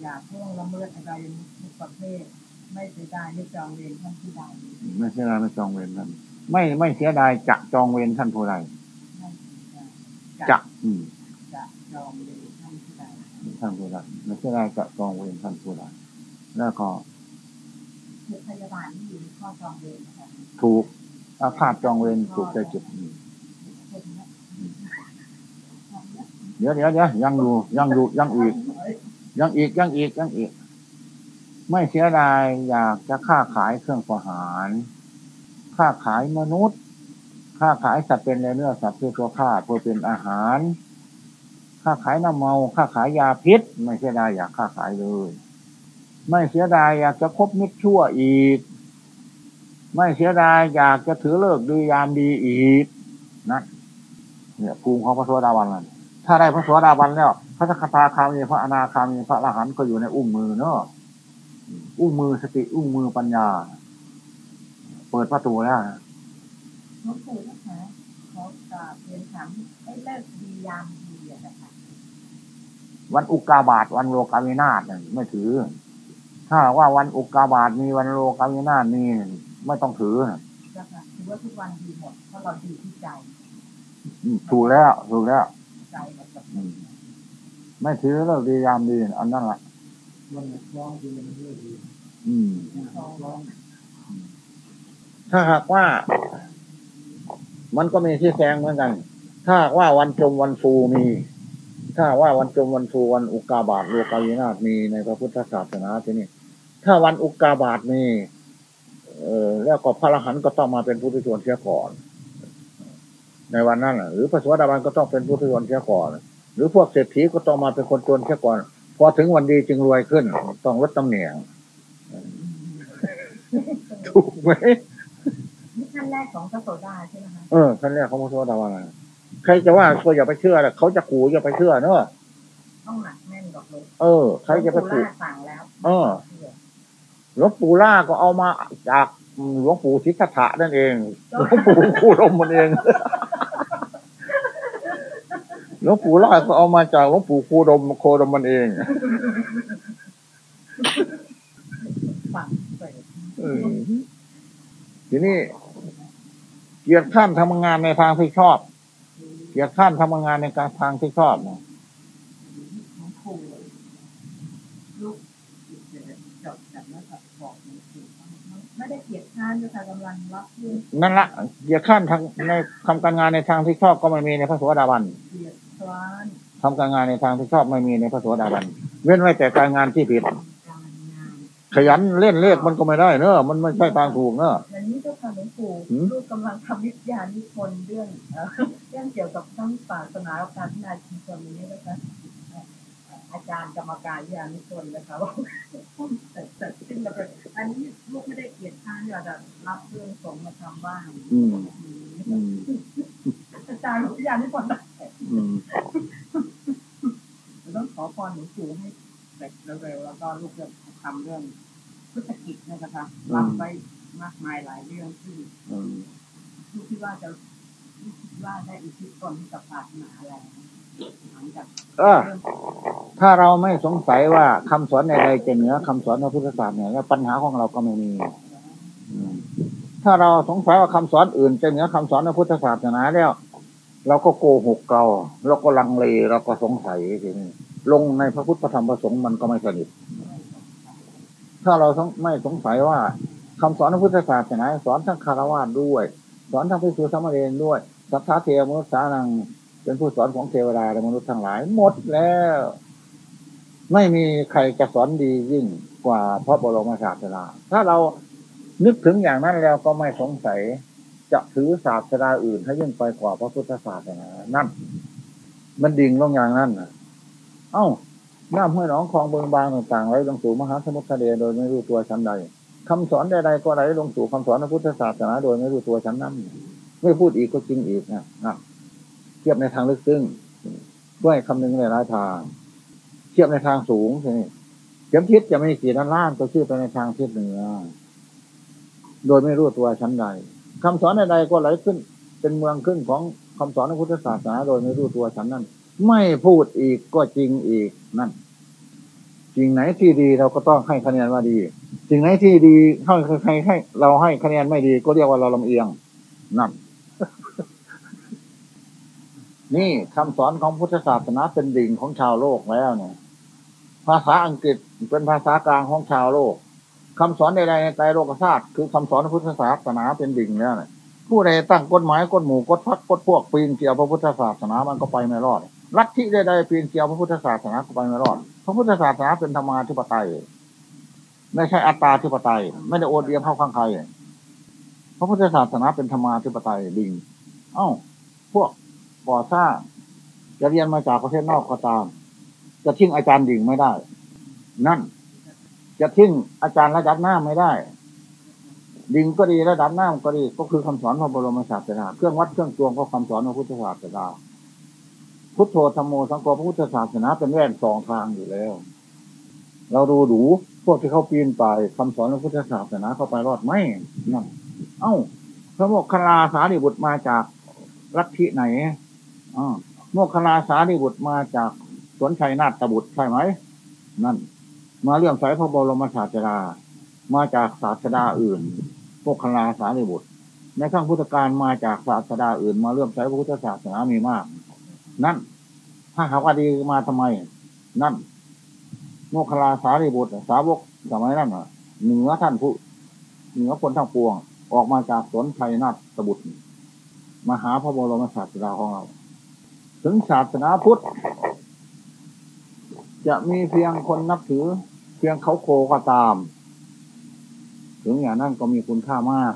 อยากร่วงละเมิดอะไรทุกประเภท ไม่เสียดายไม่จองเวรท่านที่ใดไม่เสียดายไม่จองเวรท่านไม่ไม่เสียดายจะจองเวรท่านผู้ใดไม่เสียดายจะอืมจะจองเวรท่านที่ใดท่านผู้ใดไม่เสียดายจะจองเวรท่านผู้ใดแล้วก็คือพยาบาลที่อยู่ในข้อจองเวรนะคะถูกอาฆาตจองเวรถูกใจจุดอืมคนเนี้ยเดี๋ยวเดี๋ยวเดี๋ยวยังอยู่ยังอยู่ยังอีก ยังอีกยังอีกยังอีก ไม่เสียดายอยากจะค้าขายเครื่องประหาร ค้าขายมนุษย์ ค้าขายสัตว์เป็นเนื้อสัตว์เพื่อตัวฆ่าเพื่อเป็นอาหาร ค้าขายน้ำเมา ค้าขายยาพิษ ไม่เสียดายอยากค้าขายเลย ไม่เสียดายอยากจะคบมิตรชั่วอีก ไม่เสียดายอยากจะถือเลิกดูยามดีอีกนะเนี่ยภูมิของพระสวสดาวันนั่นถ้าได้พระสวสดาวันแล้ว พระสกทาคามีพระอนาคามีพระอรหันต์ก็อยู่ในอุ้งมือเนอะ อุ้งมือสติ อุ้งมือปัญญา เปิดประตูแล้วนะน้องปู่นะคะเขากราบเรียนถามให้เลิกดียามดีอะนะคะวันอุกกาบาตวันโลกาวินาศน่ะไม่ถือ ถ้าว่าวันอุกกาบาตมีวันโลกาวินาศมีไม่ต้องถือเจ้าค่ะถือว่าทุกวันดีหมดเพราะเราดีที่ใจอืมถูกแล้วถูกแล้ว ใจมันกับอืมไม่ถือเลิกดียามดีอันนั้นแหละ มันร้องดีมันเรื่อยดีอืมร้องถ้าหากว่า มันก็มีที่แซงเหมือนกัน ถ้าหากว่าวันจมวันฟูมี ถ้าว่าวันจมวันฟูวันอุกาบาตโลกาวินาศมีในพระพุทธศาสนาที่นี่ถ้าวันอุกาบาตมีเออแล้วก็พระอรหันต์ก็ต้องมาเป็นผู้ทีชวนเสียก่อน ในวันนั้นหรือพระสวัสดิบาลก็ต้องเป็นผู้ทีชวนเสียก่อน หรือพวกเศรษฐีก็ต้องมาเป็นคนชวนเสียก่อน พอถึงวันดีจึงรวยขึ้น ต้องลดตำแหน่งถูกไหมนี่ขั้นแรกของพระโสดาใช่ไหมคะเออท่านแรกเขามาโทษดาวันใครจะว่าก็อย่าไปเชื่อแหละเขาจะขู่อย่าไปเชื่อเนอะต้องหนักแน่นดอกเลยเออใครจะไปหลวงปู่ขู่ล่าสั่งแล้วเออหลวงปู่ล่าก็เอามาจากหลวงปู่ทิศถะนั่นเองหลวงปู่คูรมมันเอง หลวงปู่ล่าก็เอามาจากหลวงปู่คูรมโครมมันเองฝังเปิดเออทีนี้เกียรติข้านทำงานในทางที่ชอบ เกียรติข้านทำงานในการทางที่ชอบนะหลวงปู่ลูกจบจากแล้วก็บอกหลวงปู่ไม่ได้เกียรติข้านด้วยค่ะกำลังรับเรื่องนั่นละเกียรติข้านทางในทำการงานในทางที่ชอบก็ไม่มีในพระสวัสดิบาลเกียรติคร้าน ทำการงานในทางที่ชอบไม่มีในพระโสดาบัน เว้นไว้แต่การงานที่ผิด ขยันเล่นเลขมันก็ไม่ได้เนอะมันไม่ใช่ทางถูกเนอะอย่างนี้เจ้าค่ะหลวงปู่ลูกกำลังทำวิทยานิพนธ์เรื่องเรื่องเกี่ยวกับทั้งศาสนาการพิจารณาชุมชนนี้นะคะอาจารย์กรรมการวิทยานิพนธ์นะคะว่าแต่แต่ซึ่งเราอันนี้ลูกไม่ได้เกียรติค้านอยากจะรับเรื่องสงมาทำบ้างอาจารย์วิทยานิพนธ์ ต้องขอพรหลวงปู่ให้เสร็จเร็วๆแล้วก็ลูกจะทำเรื่องพุทธกิจนะคะรับไว้มากมายหลายเรื่องที่ลูกคิดว่าจะคิดว่าได้อุทิศตนให้กับศาสนาแล้วหลังจากถ้าเราไม่สงสัยว่าคำสอนใดๆจะเหนือคำสอนพระพุทธศาสนาเนี่ยปัญหาของเราก็ไม่มีถ้าเราสงสัยว่าคำสอนอื่นจะเหนือคำสอนพระพุทธศาสนาแล้ว เราก็โกหกเราเราก็ลังเลเราก็สงสัยทีนี้ลงในพระพุทธธรรมประสงค์มันก็ไม่สนิท ถ้าเราไม่สงสัยว่าคำสอนพระพุทธศาสนาสอนทั้งคารวะด้วย สอนทั้งพิสุสมเณรด้วย สัทธาเทวมนุษย์สานัง เป็นผู้สอนของเทวดาและมนุษย์ทั้งหลาย หมดแล้ว ไม่มีใครจะสอนดียิ่งกว่าพระบรมศาสดาถ้าเรานึกถึงอย่างนั้นแล้วก็ไม่สงสัย จะถือศาสดาอื่นให้ยิ่งไปกว่าพระพุทธศาสนานั่น มันดิ่งลงอย่างนั้นเอ้าน้ำห้วยหนองคลองเบืองบางต่างๆไหลลงสู่มหาสมุทรทะเลโดยไม่รู้ตัวชั้นใดคำสอนใดๆก็ไหลลงสู่คำสอนพระพุทธศาสนาโดยไม่รู้ตัวชั้นนั้นไม่พูดอีกก็จริงอีกนะนะเทียบในทางลึกซึ้งด้วยคำนึงในรายทาง เทียบในทางสูงใช่ไหมเข็มทิศจะไม่กี่ด้านล่างก็ชื่อไปในทางทิศเหนือโดยไม่รู้ตัวชั้นใด คำสอนใดๆก็ไหลขึ้น เป็นเมืองขึ้นของคำสอนพระพุทธศาสนาโดยไม่รู้ตัวชั้นนั้นไม่พูดอีกก็จริงอีกนั่นสิ่งไหนที่ดีเราก็ต้องให้คะแนนว่าดี สิ่งไหนที่ดีให้ใครให้ เราให้คะแนนไม่ดีก็เรียกว่าเราลำเอียงนั่นนี่คำสอนของพุทธศาสนาเป็นดิ่งของชาวโลกแล้วเนี่ย ภาษาอังกฤษเป็นภาษากลางของชาวโลก คำสอนใดๆในใจโลกศาสตร์คือคำสอนพุทธศาสนาเป็นดิ่งแล้วผู้ใดตั้งกฎหมายกฎหมู่กฎพักกฎพวกปีนเกี่ยวพระพุทธศาสนามันก็ไปไม่รอดลัทธิใดๆปีนเกี่ยวพระพุทธศาสนาก็ไปไม่รอดพระพุทธศาสนาเป็นธรรมาธิปไตย ไม่ใช่อัตตาธิปไตย ไม่ได้โอดเดียมเข้าข้างใครพระพุทธศาสนาเป็นธรรมาธิปไตยดิ่งเอ้า พวกก่อสร้างจะเรียนมาจากประเทศนอกก็ตาม จะทิ้งอาจารย์ดิ่งไม่ได้ นั่น จะทิ้งอาจารย์ระดับหน้าไม่ได้ ดิ่งก็ดีระดับหน้าก็ดีก็คือคำสอนพระบรมศาสดาเครื่องวัดเครื่องตวงก็คำสอนพระพุทธศาสนาพุทโธธรรมโมสังโฆพระพุทธศาสนาเป็นแว่นสองทางอยู่แล้ว เราดูดูพวกที่เขาปีนไปคำสอนพระพุทธศาสนาเข้าไปรอดไหมนั่นเอ้าพระโมกขลาสารีบุตรมาจากรัฐที่ไหนอ๋อโมกขลาสารีบุตรมาจากสวนชัยนาฏบุตรใช่ไหม นั่น มาเรื่องสายพระบรมศาสดา มาจากศาสดาอื่นโมกขลาสารีบุตร ในข้างพุทธการมาจากศาสดาอื่น มาเรื่องสายพระพุทธศาสนามีมาก นั่น ถ้าหากว่าดีมาทำไม นั่นโมคลาสารีบุตร สาวกสมัยนั้นเหนือท่านผู้เหนือคนทั้งปวง ออกมาจากสนไทยนาฏบุตรมาหาพระบรมศาสดาของเรา ถึงศาสนาพุทธ จะมีเพียงคนนับถือ เพียงเขาโคก็ตาม ถึงอย่างนั้นก็มีคุณค่ามาก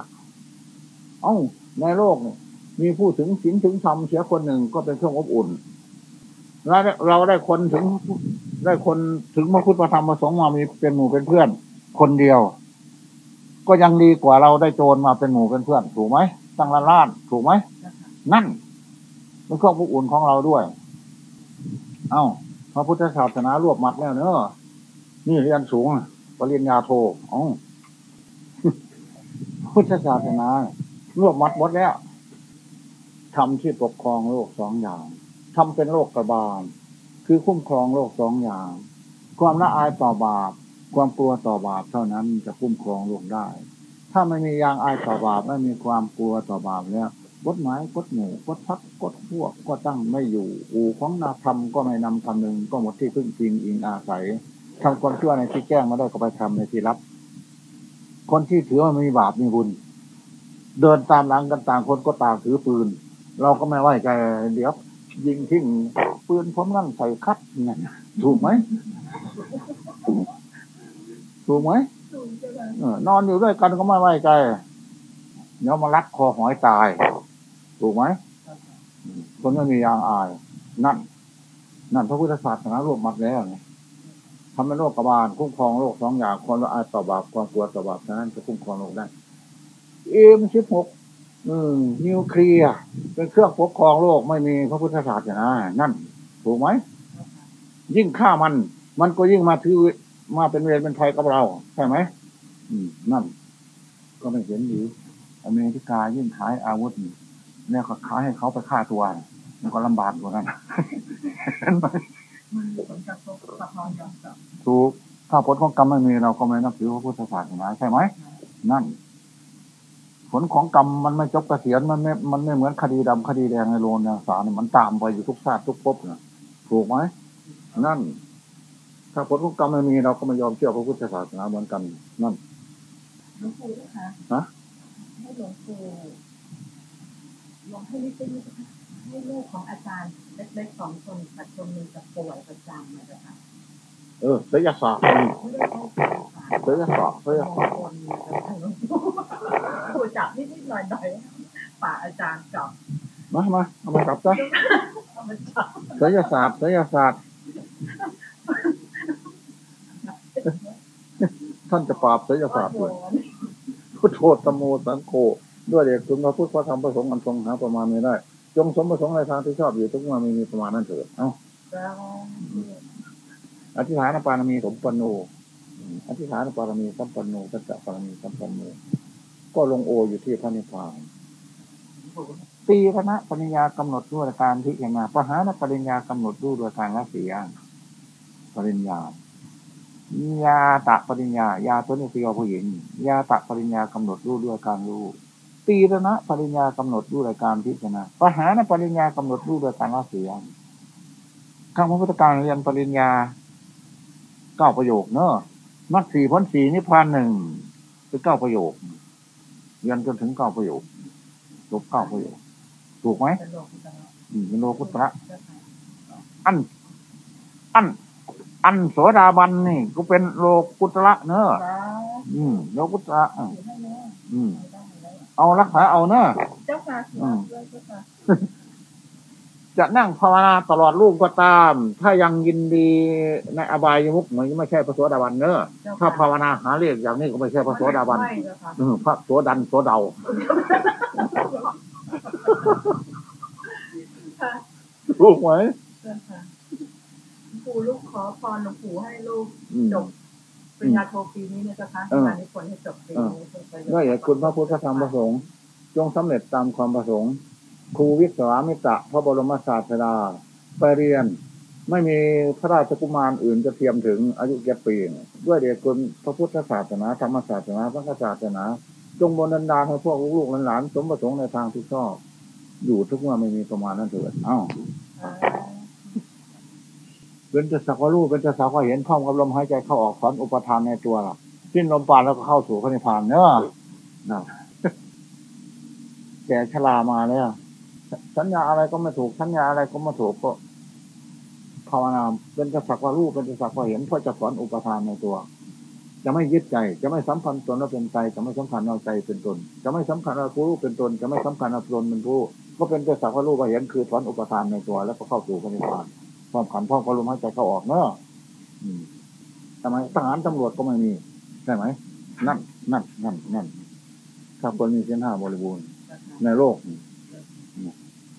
เอ้า ในโลกเนี่ยมีผู้ถึงศีลถึงธรรมเสียคนหนึ่งก็เป็นเครื่องอบอุ่นแล้วเราได้คนถึงได้คนถึงพระพุทธธรรมประสงค์มามีเป็นหมู่เป็นเพื่อน คนเดียว ก็ยังดีกว่าเราได้โจรมาเป็นหมู่เป็นเพื่อน ถูกไหมตั้งล้านล้านถูกไหมนั่นเป็นเครื่องอบอุ่นของเราด้วย เอา้าพระพุทธศาสนารวบมัดแล้วเนอะ นี่เรียนสูงปริญญาโทอ๋อพุทธศาสนารวบมัดหมดแล้วทำที่ปกครองโลกสองอย่างทำเป็นโลกกระบาล คือคุ้มครองโลกสองอย่าง ความละอายต่อบาป ความกลัวต่อบาปเท่านั้นจะคุ้มครองโลกได้ ถ้าไม่มียางอายต่อบาปไม่มีความกลัวต่อบาปแล้วกฎหมายกฎหมู่กฎพักกฎพวกก็ตั้งไม่อยู่ อู่ของนาธรรมก็ไม่นำคำหนึ่งก็หมดที่พึ่งพิงอิงอาศัย ทำความชั่วในที่แจ้งมาได้ก็ไปทำในที่รับ คนที่ถือว่ามีบาปมีบุญ เดินตามหลังกันต่างคนก็ต่างถือปืน เราก็ไม่ไหวใจเดี๋ยวยิงทิ้งปืนผมนั่งใส่คัดเนี่ยถูกไหมถูกไหมนอนอยู่ด้วยกันก็ไม่ไว้ใจเดี๋ยวมารัดคอหอยตาย ถูกไหมคนไม่มียางอาย นั่น นั่นพระพุทธศาสนารวบมัดแล้วไง ทำให้โลกกบาลคุ้มครองโลกสองอย่างคนละอายต่อบาปความกลัวต่อบาปฉะนั้นจะคุ้มครองโลกได้เอ็มสิบหกนิวเคลียร์เป็นเครื่องปกครองโลกไม่มีพระพุทธศาสนานั่น ถูกไหม ยิ่งฆ่ามัน มันก็ยิ่งมาถือมาเป็นเวรเป็นภัยกับเรา ใช่ไหมนั่น ก็ไม่เห็นดีอเมริกายิ่งขายอาวุธแล้วก็ขายให้เขาไปฆ่าตัว มันก็ลำบากกว่านั้น ถูกถ้าผลของกรรมไม่มีเราก็ไม่นับถือพระพุทธศาสนาใช่ไหมนั่น ผลของกรรมมันไม่จบกเกษียณมันไม่มันไม่เหมือนคดีดำคดีแดงในโลนยสารนี่มันตามไปอยู่ทุกชาติทุกภพนะถูกไหมนั่น ถ้าผลของกรรมไม่มีเราก็ไม่ยอมเชื่อพระพุทธศาสนาเหมือนกัน นั่นหลวงปู่นะคะฮะให้หลวงปู่ลองให้ลิขิตให้ลูกของอาจารย์ เล็กๆสองคนปัจจุบันมีกับป่วยประจำนะคะเออศิลศาสตร์ศิลศาสตร์ศิลศาสตร์ผู้จับนิดๆหน่อยๆป่าอาจารย์จับมามาเอามาจับซะศิลศาสตร์ศิลศาสตร์ท่านจะปราบศิลศาสตร์ด้วยพุทโธตโมสังโฆด้วยเด็กคุณพระพุทธพระธรรมพระสงฆ์อันทรงหาประมาณไม่ได้ จงสมประสงค์ในทางที่ชอบอยู่ทุกเมื่อมีมีประมาณนั้นเถิดเอ้าอธิษฐานปารมีสมปันโนอธิษฐานปารมีสัมปันโนสัจจะปารมีสัมปันโนก็ลงโออยู่ที่พระนิพพานตีคณะปริญญากำหนดด้วยการพิจารณาปหานปริญญากำหนดด้วยโดยการละเสียปริญญายาตะปริญญายาตัวนี้คือผู้หญิงยาตะปริญญากำหนดรู้ด้วยการรู้ ตีรณะปริญญากำหนดด้วยการพิจารณาปหานปริญญากำหนดรู้ด้วยการละเสียข้างพระพุทธการเรียนปริญญาเก้าประโยคเนอะมักสี่พ้นสี่นิพพานหนึ่งเป็นเก้าประโยคเรียนจนถึงเก้าประโยคจบเก้าประโยคถูกไหมอืมเป็นโลกุตระอัน อัน อันโสดาบันนี่ก็เป็นโลกุตระเนอะอืมโลกุตระอืม เอารักษาเอาเนอะเจ้าค่ะจะนั่งภาวนาตลอดลูกก็ตาม ถ้ายังยินดีในอบายมุกมันไม่ใช่พระโสดาบันเนอะถ้าภาวนาหาเรียกอย่างนี้ก็ไม่ใช่พระโสดาบันพระโสดันโสเดาลูกไหมปู่ลูกขอพรหลวงปู่ให้ลูกจบ ปริญญาโทปีนี้เนี่ยจะคะที่มานิพนธ์ให้จบปีนี้ได้คุณพระพุทธธรรมประสงค์ จงสำเร็จตามความประสงค์ ครูวิศวามิตะพระบรมศาสดาไปเรียน ไม่มีพระราชกุมารอื่นจะเทียมถึงอายุเจ็ดปีด้วยเดชคุณพระพุทธศาสนาธรรมศาสนาพระศาสนา จงบนดันดาให้พวกลูกหลานสมประสงค์ในทางที่ชอบ อยู่ทุกเมื่อไม่มีประมาณนั้นเถิดอ้าว เป็นจะสักว่ารู้เป็นจะสักว่าเห็นพร้อมกับลมหายใจเข้าออกสอนอุปทานในตัวหรอสิ้นลมปานแล้วก็เข้าสู่พระนิพพานเนอะนะแก่ชรามาแล้วสัญญาอะไรก็ไม่ถูกสัญญาอะไรก็ไม่ถูกก็ภาวนาเป็นจะสักว่ารู้เป็นจะสักว่าเห็นเพื่อจะสอนอุปทานในตัวจะไม่ยึดใจ จะไม่สัมพันธ์ตนว่าเป็นใจ จะไม่สัมพันธ์เอาใจเป็นตน จะไม่สัมพันธ์เอาผู้รู้เป็นตน จะไม่สัมพันธ์เอาตนเป็นผู้ ก็เป็นจะสักว่ารู้ว่าเห็นคือสอนอุปทานในตัว แล้วก็เข้าสู่พระนิพพาน ความขันพ่อก็ลมหายใจเข้าออกเนอะทำไมทหารตำรวจก็ไม่มี ใช่ไหม นั่น นั่น นั่น นั่น ถ้าคนมีเส้นห้าบริบูรณ์ ในโลก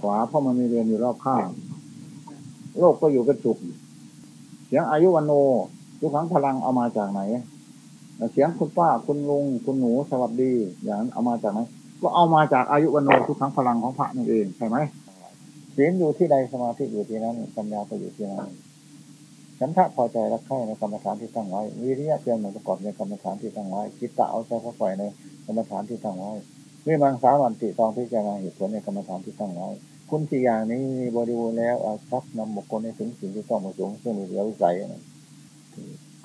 ขวาเพราะมันมีเรียนอยู่รอบข้าง โลกก็อยู่เป็นสุขเสียงอายุวันโนทุกครั้งพลังเอามาจากไหน เสียงคุณป้าคุณลุงคุณหนูสวัสดี อย่างนั้นเอามาจากไหน ก็เอามาจากอายุวันโนทุกครั้งพลังของพระนั่นเองใช่ไหม เสียงอยู่ที่ใดสมาธิอยู่ที่นั้นปัญญาก็อยู่ที่นั้นฉันทะพอใจรักใคร่ในกรรมฐานที่ตั้งไว้วิริยะเพียรเหมือนประกอบในกรรมฐานที่ตั้งไว้คิดตะเอาใจเข้าปล่อยในกรรมฐานที่ตั้งไว้นี่มังสาวันติตองพิจารณาเหตุผลในกรรมฐานที่ตั้งไว้คุณสี่อย่างนี้มีบริบูรณ์แล้วอาชักนำบุคคลให้ถึงสิ่งที่ต้องประสงค์ซึ่งมีเหลือวิสัย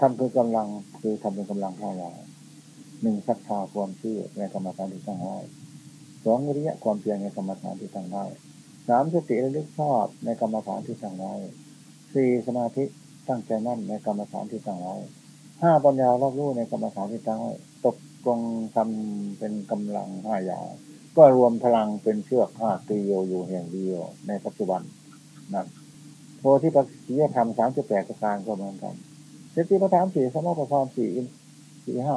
ทำคือกำลังคือทำเป็นกำลังข้าเราหนึ่งศรัทธาความเชื่อในกรรมฐานที่ตั้งไว้สองวิริยะความเพียรในกรรมฐานที่ตั้งได้ สามสติระลึกชอบในกรรมฐานที่สั่งไว้สี่สมาธิตั้งใจมั่นในกรรมฐานที่ตั้งไว้ห้าปัญญารอบรู้ในกรรมฐานที่ตั้งไว้ตกลงทำเป็นกำลังห้าอย่างก็รวมพลังเป็นเชือกห้าตีโยอยู่แห่งเดียวในปัจจุบันนั่นโพธิปัจจิยธรรมสามสิบแปดประการก็เหมือนกันสติปัฏฐานสี่สมาธิานสี่อินสี่ห้า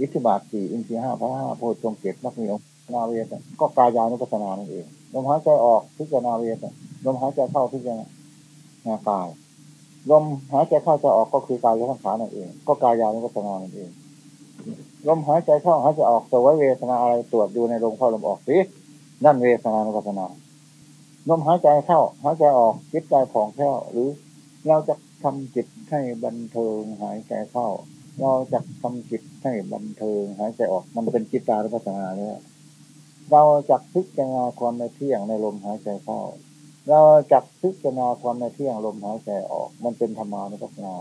อิทธิบาทสี่อินสี่ห้าพระห้าโพธิตรงเจ็ดนักมีอง นาเวทก็กายานุปัสนานั่นเองลมหายใจออกพิจารณาเวทลมหายใจเข้าพิจารณากายลมหายใจเข้าจะออกก็คือกายทั้งขานั่นเอง ก็กายานุปัสนานั่นเองลมหายใจเข้าหายใจออกตัวไว้เวทนาอะไรตรวจดูในลมเข้าลมออกสินั่นเวทนานุปัสนาลมหายใจเข้าหายใจออกจิตใจผ่องแผ้วหรือเราจะทำจิตให้บันเทิงหายใจเข้า เราจะทำจิตให้บันเทิงหายใจออกมันเป็นจิตตานุปัสนาเนี่ย เราจักพิจารณาความในเที่ยงในลมหายใจเข้า เราจักพิจารณาความในเที่ยงลมหายใจออก มันเป็นธรรมานุปัสสนา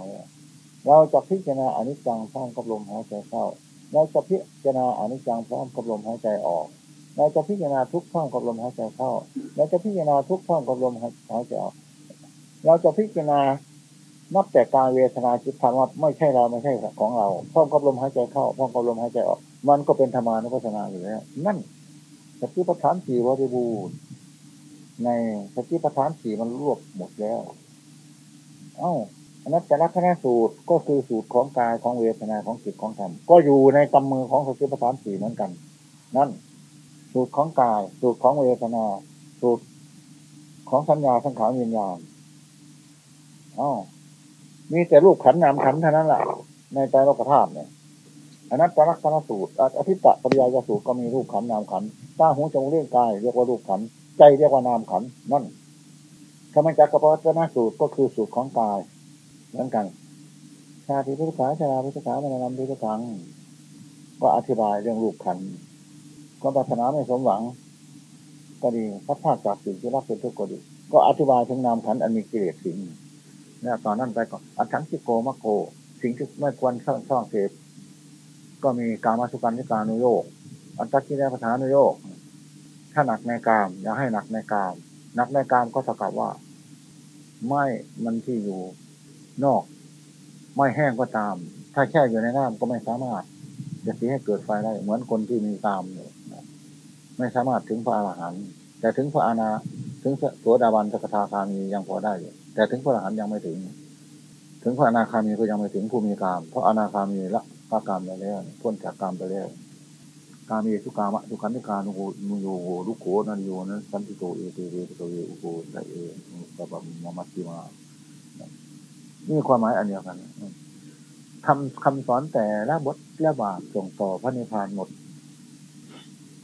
เราจะพิจารณาอนิจจังพร้อมกับลมหายใจเข้า เราจะพิจารณาอนิจจังพร้อมกับลมหายใจออก เราจะพิจารณาทุกพร้อมกับลมหายใจเข้า เราจะพิจารณาทุกพร้อมกับลมหายใจออก เราจะพิจารณานับแต่การเวทนาจิตธรรมว่าไม่ใช่เราไม่ใช่ของเราพร้อมกับลมหายใจเข้าพร้อมกับลมหายใจออก มันก็เป็นธรรมานุปัสสนาอยู่แล้วนั่น สติปัฏฐานสี่บริบูรณ์ในสติปัฏฐานสี่มันรวบหมดแล้ว เอ้าอนัตตลักษณะสูตรก็คือสูตรของกายของเวทนาของจิตของธรรมก็อยู่ในกำมือของสติปัฏฐานสี่เหมือนกัน นั่น สูตรของกาย สูตรของเวทนา สูตรของสัญญาสังขารวิญญาณอ๋อมีแต่รูปขันนามขันเท่านั้นแหละในใจโลกธาตุเนี่ย อันัตตลักษณสูตรอธิตตปริยายสูตรก็มีรูปขันนามขันตาหูจมูกเลี้ยงกาย เรียกว่ารูปขันใจเรียกว่านามขันนั่นธรรมจักรปวัตนสูตรก็คือสูตรของกายเหมือนกันชาติพุทธศาชาพุทธศาสนานำพุทธสังก็อธิบายเรื่องรูปขันก็ปรารถนาไม่สมหวัง ก็ดีพัดภาคจากสิ่งที่รับเป็นทุกข์ก็ดี ก็อธิบายถึงนามขันอันมีกิเลสสิ่งเนี่ยตอนนั้นไปก็อัชังทิโกมะโก สิ่งที่ไม่ควรช่องช่องเสพ ก็มีการมาสุการนิการนุโยกอันตักิเลสฐานุโยกถ้าหนักในกาม อย่าให้หนักในกามหนักในกามก็สกัดว่า ไม่มันที่อยู่นอก ไม่แห้งก็ตาม ถ้าแช่อยู่ในน้ำก็ไม่สามารถ จะสีให้เกิดไฟได้ เหมือนคนที่มีกามอยู่ไม่สามารถถึงพระอรหันต์แต่ถึงพระอาณาถึงตัวดาบันสกทาคามียังพอได้อยู่แต่ถึงพระอรหันต์ยังไม่ถึง ถึงพระอนาคามีก็ยังไม่ถึงผู้มีกาม เพราะอนาคามีละ พระกามไปแล้วพ้นจากกามไปแล้วกามีทุกามะทุกขันธิการโกมุโยโหลุโกนันโยนั้นสันติโตเอเตเวตโตเวอุโกไดเอสัพมมัติมานี่ความหมายอันเดียวกันทำคำสอนแต่ละบทละบาทส่งต่อพระนิพพานหมด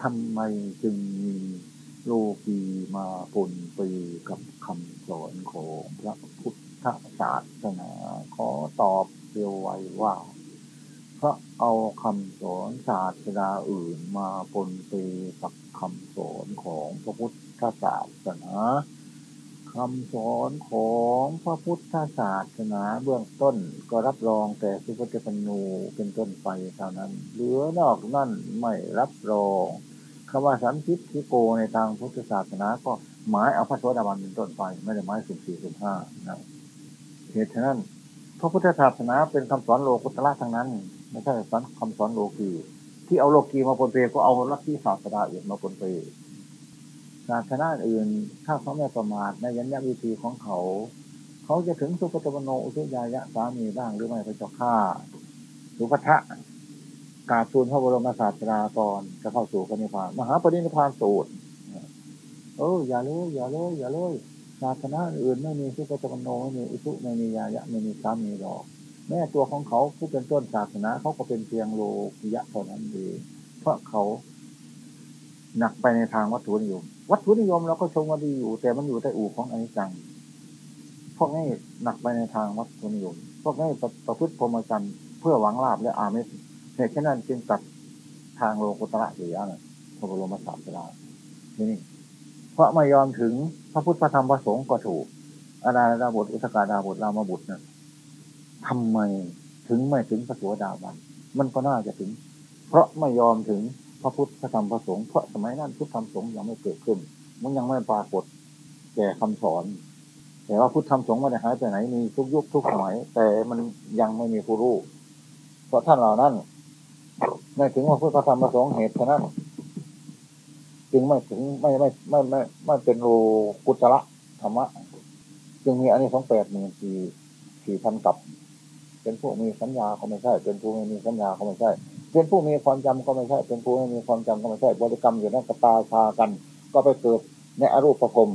ทำไมจึงมีโลกีมาปนปีกับคำสอนของพระพุทธศาสนาขอตอบเรียวไว้ว่า เพราะเอาคำสอนศาสนาอื่นมาปนเปกับคำสอนของพระพุทธศาสนาคำสอนของพระพุทธศาสนาเบื้องต้นก็รับรองแต่สุปฏิปันนูเป็นต้นไปเท่านั้น เหลือนอกนั่นไม่รับรองคำว่าสันทิฏฐิโกในทางพุทธศาสนาก็หมายเอาพระโสดาบันเป็นต้นไป ไม่ได้หมายสุ่มสี่สุ่มห้านะเหตุฉะนั้น พระพุทธศาสนาเป็นคำสอนโลกุตละทั้งนั้น ไม่ใช่สอนคำสอนโลกีที่เอาโลกีมาปนเปก็เอาลัทธิศาสนาอื่นมาปนเปศาสนาอื่น ถ้าเขาไม่ประมาทในยัญญวิธีของเขา เขาจะถึงสุปฏิปโนอุทยายะสามีบ้างหรือไม่พระเจ้าข้าสุภัทะกาชูนพระบรมศาสดาตอนจะเข้าสู่พระนิพพานมหาปรินิพพานสูตรเอออย่าเลยอย่าเลยอย่าเลยศาสนาอื่นไม่มีสุปฏิปโนไม่มีอุทุไม่มียายะไม่มีสามีหรอก แม่ตัวของเขาผู้เป็นต้นศาสนาเขาก็เป็นเพียงโลกิยะเท่านั้นเองเพราะเขาหนักไปในทางวัตถุนิยม วัตถุนิยมเราก็ชมว่าดีอยู่ แต่มันอยู่ใต้อู่ของอนิจจังพวกนี้หนักไปในทางวัตถุนิยมพวกนี้ประพฤติพรหมจรรย์เพื่อหวังลาบและอาเมสเหตุฉะนั้นจึงตัดทางโลกุตระเสียนะพระบรมศาสดาที่นี่เพราะไม่ยอมถึงพระพุทธธรรมประสงค์ก็ถูกอาณาดาบทอุตกาดาบทรามาบุตรนะ ทำไมถึงไม่ถึงพระสวสดาบัน มันก็น่าจะถึง เพราะไม่ยอมถึงพระพุทธพระธรรมพระสงฆ์เพราะสมัยนั้นพุทธธรรมสงฆ์ยังไม่เกิดขึ้น มันยังไม่ปรากฏแก่คำสอน แต่ว่าพุทธธรรมสงฆ์ไม่ได้หายไปไหนมีทุกยุคทุกสมัย แต่มันยังไม่มีผู้รู้เพราะท่านเหล่านั้นไม่ถึงว่าพุทธธรรมประสงค์เหตุฉะนั้นจึงไม่ถึงไม่ไม่ไม่ไม่ไม่เป็นโลกุตระธรรมะ จึงมีอันนี้สองแปดหมื่นสี่สี่พันกับ เป็นผู้มีสัญญาก็ไม่ใช่ เป็นผู้ไม่มีสัญญาก็ไม่ใช่ เป็นผู้มีความจำก็ไม่ใช่ เป็นผู้ไม่มีความจำก็ไม่ใช่ บริกรรมอยู่นั่นกตาชากัน ก็ไปเกิดในอรูปประกรม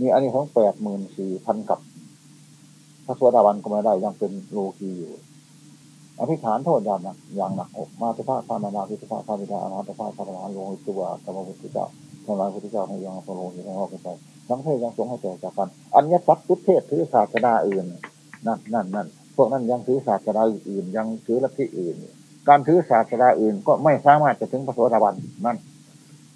มีอันนี้ทั้งแปดหมื่นสี่พันกับพระสวสดาวันก็ไม่ได้ยังเป็นโลกีอยู่อธิษฐานโทษอย่างหนักอย่างหนักอกมาตุภาพานานาพิทุภาพาวิดาอนาตภาพานาโลหิตัวธรรมพุทธเจ้าทำลายพุทธเจ้าให้ยังพระโลหิตให้ออกไปทั้งเทศยังสงให้แตกจากกัน อันนี้สัตพุทธเทศถือศาสนาอื่น นั่นนั่นนั่น วกนั้นยังถือศาสนาอื่น ยังถือลัทธิอื่น การถือศาสนาอื่นก็ไม่สามารถจะถึงพระโสดาบันนั่น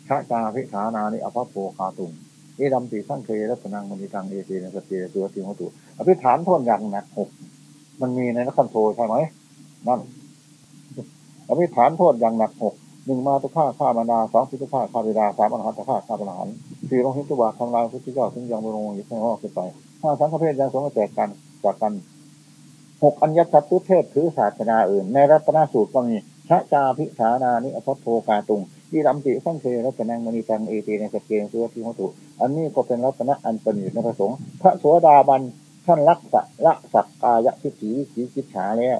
ชะจาพิฐานานิอภพโภคาตุงนี่ดำตีสั้งเคยรัตนังมันมีทางเอเีนสติตัวติหัตุอภิฐานโทษอย่างหนักหกมันมีในนักขันโทใช่ไหมนั่นอภิฐานโทษอย่างหนักหกหนึ่งมาตุฆ่าฆ่ามานาสองพิทุฆ่าฆ่าบิดาสามอรหัตฆ่าฆ่าปรหารสี่ลงหินตุบาทำลายพุทธเจ้าถึงยังบรงอยู่ข้างนอกขึ้นไปห้าสังฆเพศยังสงแตกกันจากกัน หกอัญญสัตตุเทศถือศาสนาอื่น ในรัตนสูตรก็มีชะจาพิฐานานิอภโพกาตุงที่ลำติสั้งเครัตนังมณีตังเอตีในสเกงสุวทิหตุอันนี้ก็เป็นรัตนะอันประณีตในพระสงฆ์พระโสดาบันท่านรักษะละสักกายทิฏฐิสีจิตฉาแล้ว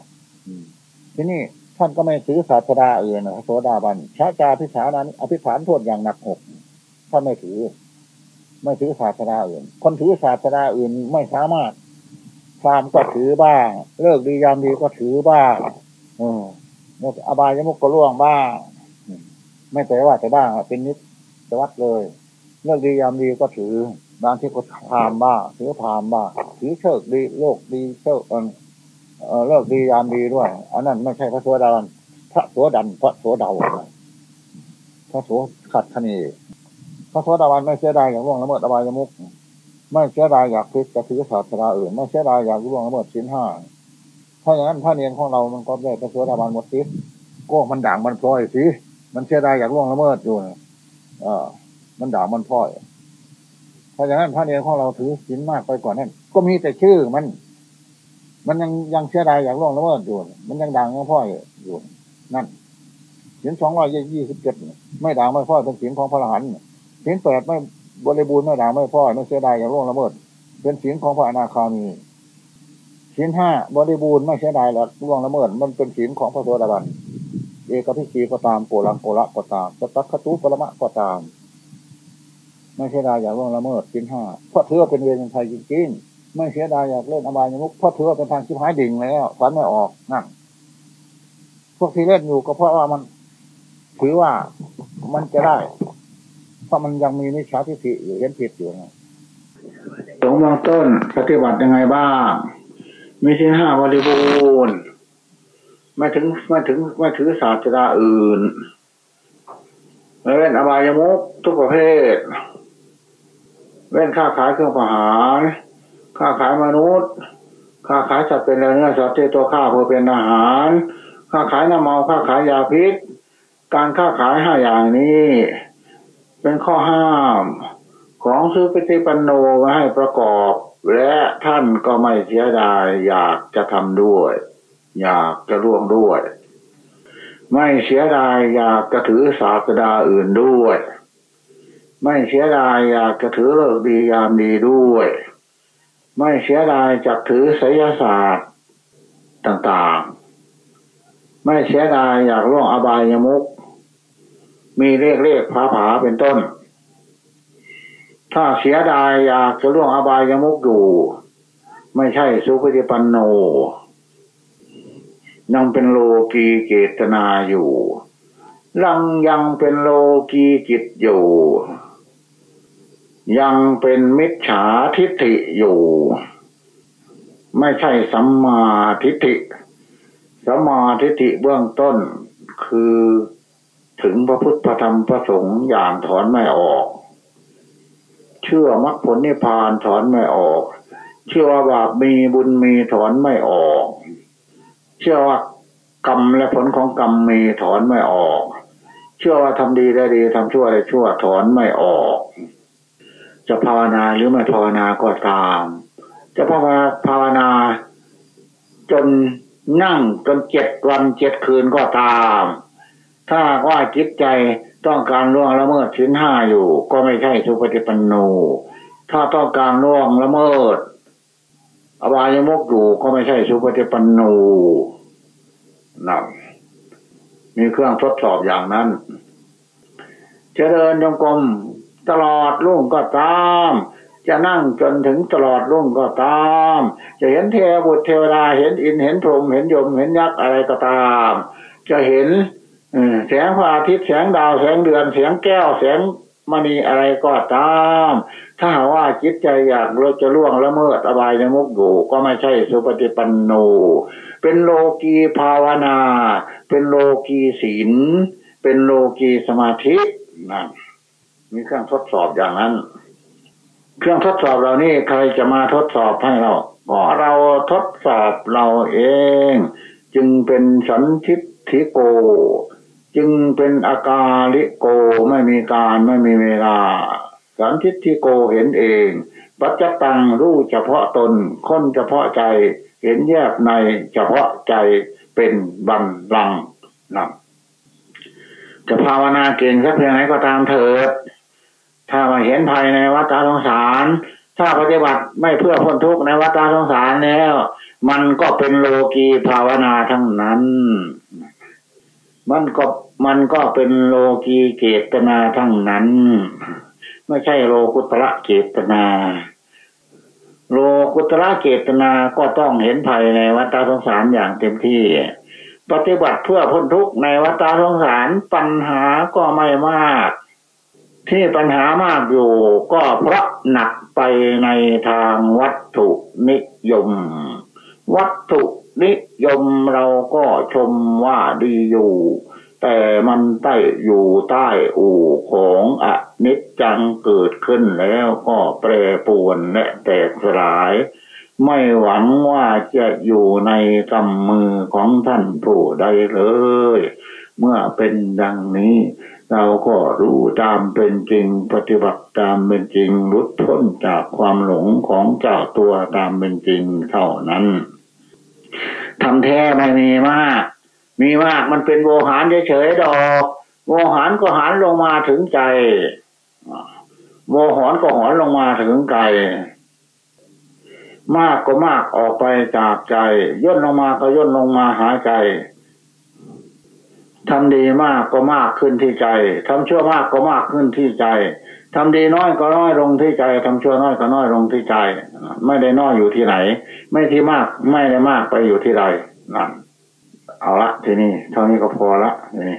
ทีนี้ท่านก็ไม่ถือศาสดาอื่นนะโสดาบันชาจาพิสานั้นอภิฐานโทษอย่างหนักหกท่านไม่ถือ ไม่ถือศาสดาอื่น คนถือศาสดาอื่นไม่สามารถ พรามก็ถือบ้าง เลิกดียามดีก็ถือบ้างอืมอบายยมุกก็ล่วงบ้าง ไม่แต่ว่าแต่บ้างเป็นนิดจะวัดเลย เลิกดียามดีก็ถือบางที่ก็พรามบ้างถือพรามบ้างถือเชิกดีโลกดีเชิกเลิกดียามดีด้วย อันนั้นไม่ใช่พระโสดาบันพระโสดันพระโสดาวพระโสขัดคณีพระโสดาบันไม่เสียดายอย่างร่วงละเมิดอบายมุก ไม่เสียดายอยากพิจจะถือศาสนาอื่น ไม่เสียดายอยากร่วงละเมิดชิ้นห้าถ้าอย่างนั้นถ้าเนียนของเรามันก็ได้พระโสดาบันหมดทิศก็มันด่างมันพลอยสิมันเสียดายอยากร่วงละเมิดอยู่เออ มันด่างมันพลอย ถ้าอย่างนั้นถ้าเนียนของเราถือชิ้นมากไปกว่านั้นก็มีแต่ชื่อมัน มันยังยังเสียดายอยางร่วงละเมิดอยู่มันยังดังยังพ่อยอยู่นั่นเสียงสองร้อยยี่สิบเจ็ดไม่ด่างไม่พ่อยเป็นเสียงของพระอรหันต์เสียงแปดไม่ บริบูรณ์ไม่ด่างไม่พ่อยไม่เสียดายอย่างร่วงละเมิด เป็นเสียงของพระอนาคามีเสียงห้าบริบูรณ์ไม่เสียดายแล้วร่วงละเมิด มันเป็นเสียงของพระโสดาบันเอกพิชีก็ตามโกลังโกละก็ตามสตัคตุปรมะก็ตาม ไม่เสียดายอย่างร่วงละเมิดเสียงห้าเพราะเธอเป็นเวรไทยจริงๆไม่เสียดายอยากเล่นอบายมุกเพราะถือว่าเป็นทางชิบหายดิ่งแล้วฝันไม่ออกนั่นพวกที่เล่นอยู่ก็เพราะว่ามันถือว่ามันจะได้ ราะมันยังมีนิชาทิฏฐิอยู่เห็นผิดอยู่นะสงเบื้องต้นปฏิบัติยังไงบ้าง มีสิ่ห้าบริบูรณ์ไม่ถึงไม่ถึงไม่ถือศาสตราอื่นเล่นอบายมุกทุกประเภทเล่นค้าขายเครื่องประหารค้าขายมนุษย์ค้าขายสัตว์เป็นเนื้อสัตว์ที่ตัวข้าเพื่อเป็นอาหารค้าขายน้ำเมาค้าขายยาพิษ การค้าขายห้าอย่างนี้ เป็นข้อห้ามของซื้อปฏิปันโนมาให้ประกอบ และท่านก็ไม่เสียดายอยากจะทำด้วย อยากจะร่วมด้วย ไม่เสียดายอยากจะถือศาสดาอื่นด้วย ไม่เสียดายอยากจะถือเลิกดียามดีด้วย ไม่เสียดายจากถือศิยศาสตร์ต่างๆ ไม่เสียดายอยากล่วงอบายยมุก มีเลขเลขผาผาเป็นต้น ถ้าเสียดายอยากจะล่วงอบายยมุกอยู่ ไม่ใช่สุปฏิปันโน ยังเป็นโลกีเกตนาอยู่ยังยังเป็นโลกีจิตอยู่ ยังเป็นมิจฉาทิฏฐิอยู่ ไม่ใช่สัมมาทิฏฐิสัมมาทิฏฐิเบื้องต้นคือ ถึงพระพุทธธรรมพระสงฆ์อย่างถอนไม่ออก เชื่อมรรคผลนิพพานถอนไม่ออก เชื่อว่าบาปมีบุญมีถอนไม่ออก เชื่อว่ากรรมและผลของกรรมมีถอนไม่ออก เชื่อว่าทำดีได้ดีทำชั่วได้ชั่วถอนไม่ออก จะภาวนาหรือไม่ภาวนาก็ตาม จะภาวนาภาวนาจนนั่งจนเจ็ดวันเจ็ดคืนก็ตาม ถ้าว่าจิตใจต้องการล่วงละเมิดชิ้นห้าอยู่ ก็ไม่ใช่สุปฏิปันโน ถ้าต้องการล่วงละเมิด อบายมุกอยู่ก็ไม่ใช่สุปฏิปันโนนั่นมีเครื่องทดสอบอย่างนั้นจะเดินจงกรมตลอดรุ่งก็ตาม จะนั่งจนถึงตลอดรุ่งก็ตาม จะเห็นเทวบุตรเทวดาเห็นอินเห็นพรหมเห็นยมเห็นยักษ์อะไรก็ตาม จะเห็น แสงพระอาทิตย์แสงดาวแสงเดือนแสงแก้วแสงมณีอะไรก็ตาม ถ้าว่าจิตใจอยากเราจะล่วงละเมิดอบายในมุกอยู่ก็ไม่ใช่สุปฏิปันโน เป็นโลกีภาวนา เป็นโลกีศีล เป็นโลกีสมาธินั่นมีเครื่องทดสอบอย่างนั้น เครื่องทดสอบเหล่านี้ใครจะมาทดสอบให้เราก็เราทดสอบเราเอง จึงเป็นสันทิฐิโก จึงเป็นอากาลิโกไม่มีการไม่มีเวลาสันทิฐิโกเห็นเอง ปัจจตังรู้เฉพาะตนค้นเฉพาะใจ เห็นแยกในเฉพาะใจเป็นบันลังนั่นจะภาวนาเก่งสักเพียงไหนก็ตามเถิด ถ้ามาเห็นภายในวัฏสงสาร ถ้าปฏิบัติไม่เพื่อพ้นทุกข์ในวัฏสงสารแล้ว มันก็เป็นโลกีภาวนาทั้งนั้น มันก็ มันก็เป็นโลกีเกตนาทั้งนั้น ไม่ใช่โลกุตระเกตนา โลกุตระเกตนาก็ต้องเห็นภายในวัฏสงสารอย่างเต็มที่ ปฏิบัติเพื่อพ้นทุกข์ในวัฏสงสารปัญหาก็ไม่มาก ที่ปัญหามากอยู่ก็เพราะหนักไปในทางวัตถุนิยม วัตถุนิยมเราก็ชมว่าดีอยู่ แต่มันใต้อยู่ใต้อู่ของอนิจจังเกิดขึ้นแล้วก็แปรปวนและแตกสลาย ไม่หวังว่าจะอยู่ในกำมือของท่านผู้ใดเลย เมื่อเป็นดังนี้ เราก็รู้ตามเป็นจริงปฏิบัติตามเป็นจริงรุดพ้นจากความหลงของเจ้าตัวตามเป็นจริงเท่านั้นทำแท้ไม่มีมาก มีมากมันเป็นโวหารเฉยๆดอกโวหารก็หันลงมาถึงใจโวหารก็หอนลงมาถึงใจมากก็มากออกไปจากใจ ย่นลงมาก็ย่นลงมาหาใจทำดีมากก็มากขึ้นที่ใจทำชั่วมากก็มากขึ้นที่ใจทำดีน้อยก็น้อยลงที่ใจทำชั่วน้อยก็น้อยลงที่ใจ ไม่ได้น้อยอยู่ที่ไหน ไม่ที่มากไม่ได้มากไปอยู่ที่ใดนั่น เอาละทีนี้เท่านี้ก็พอละทีนี้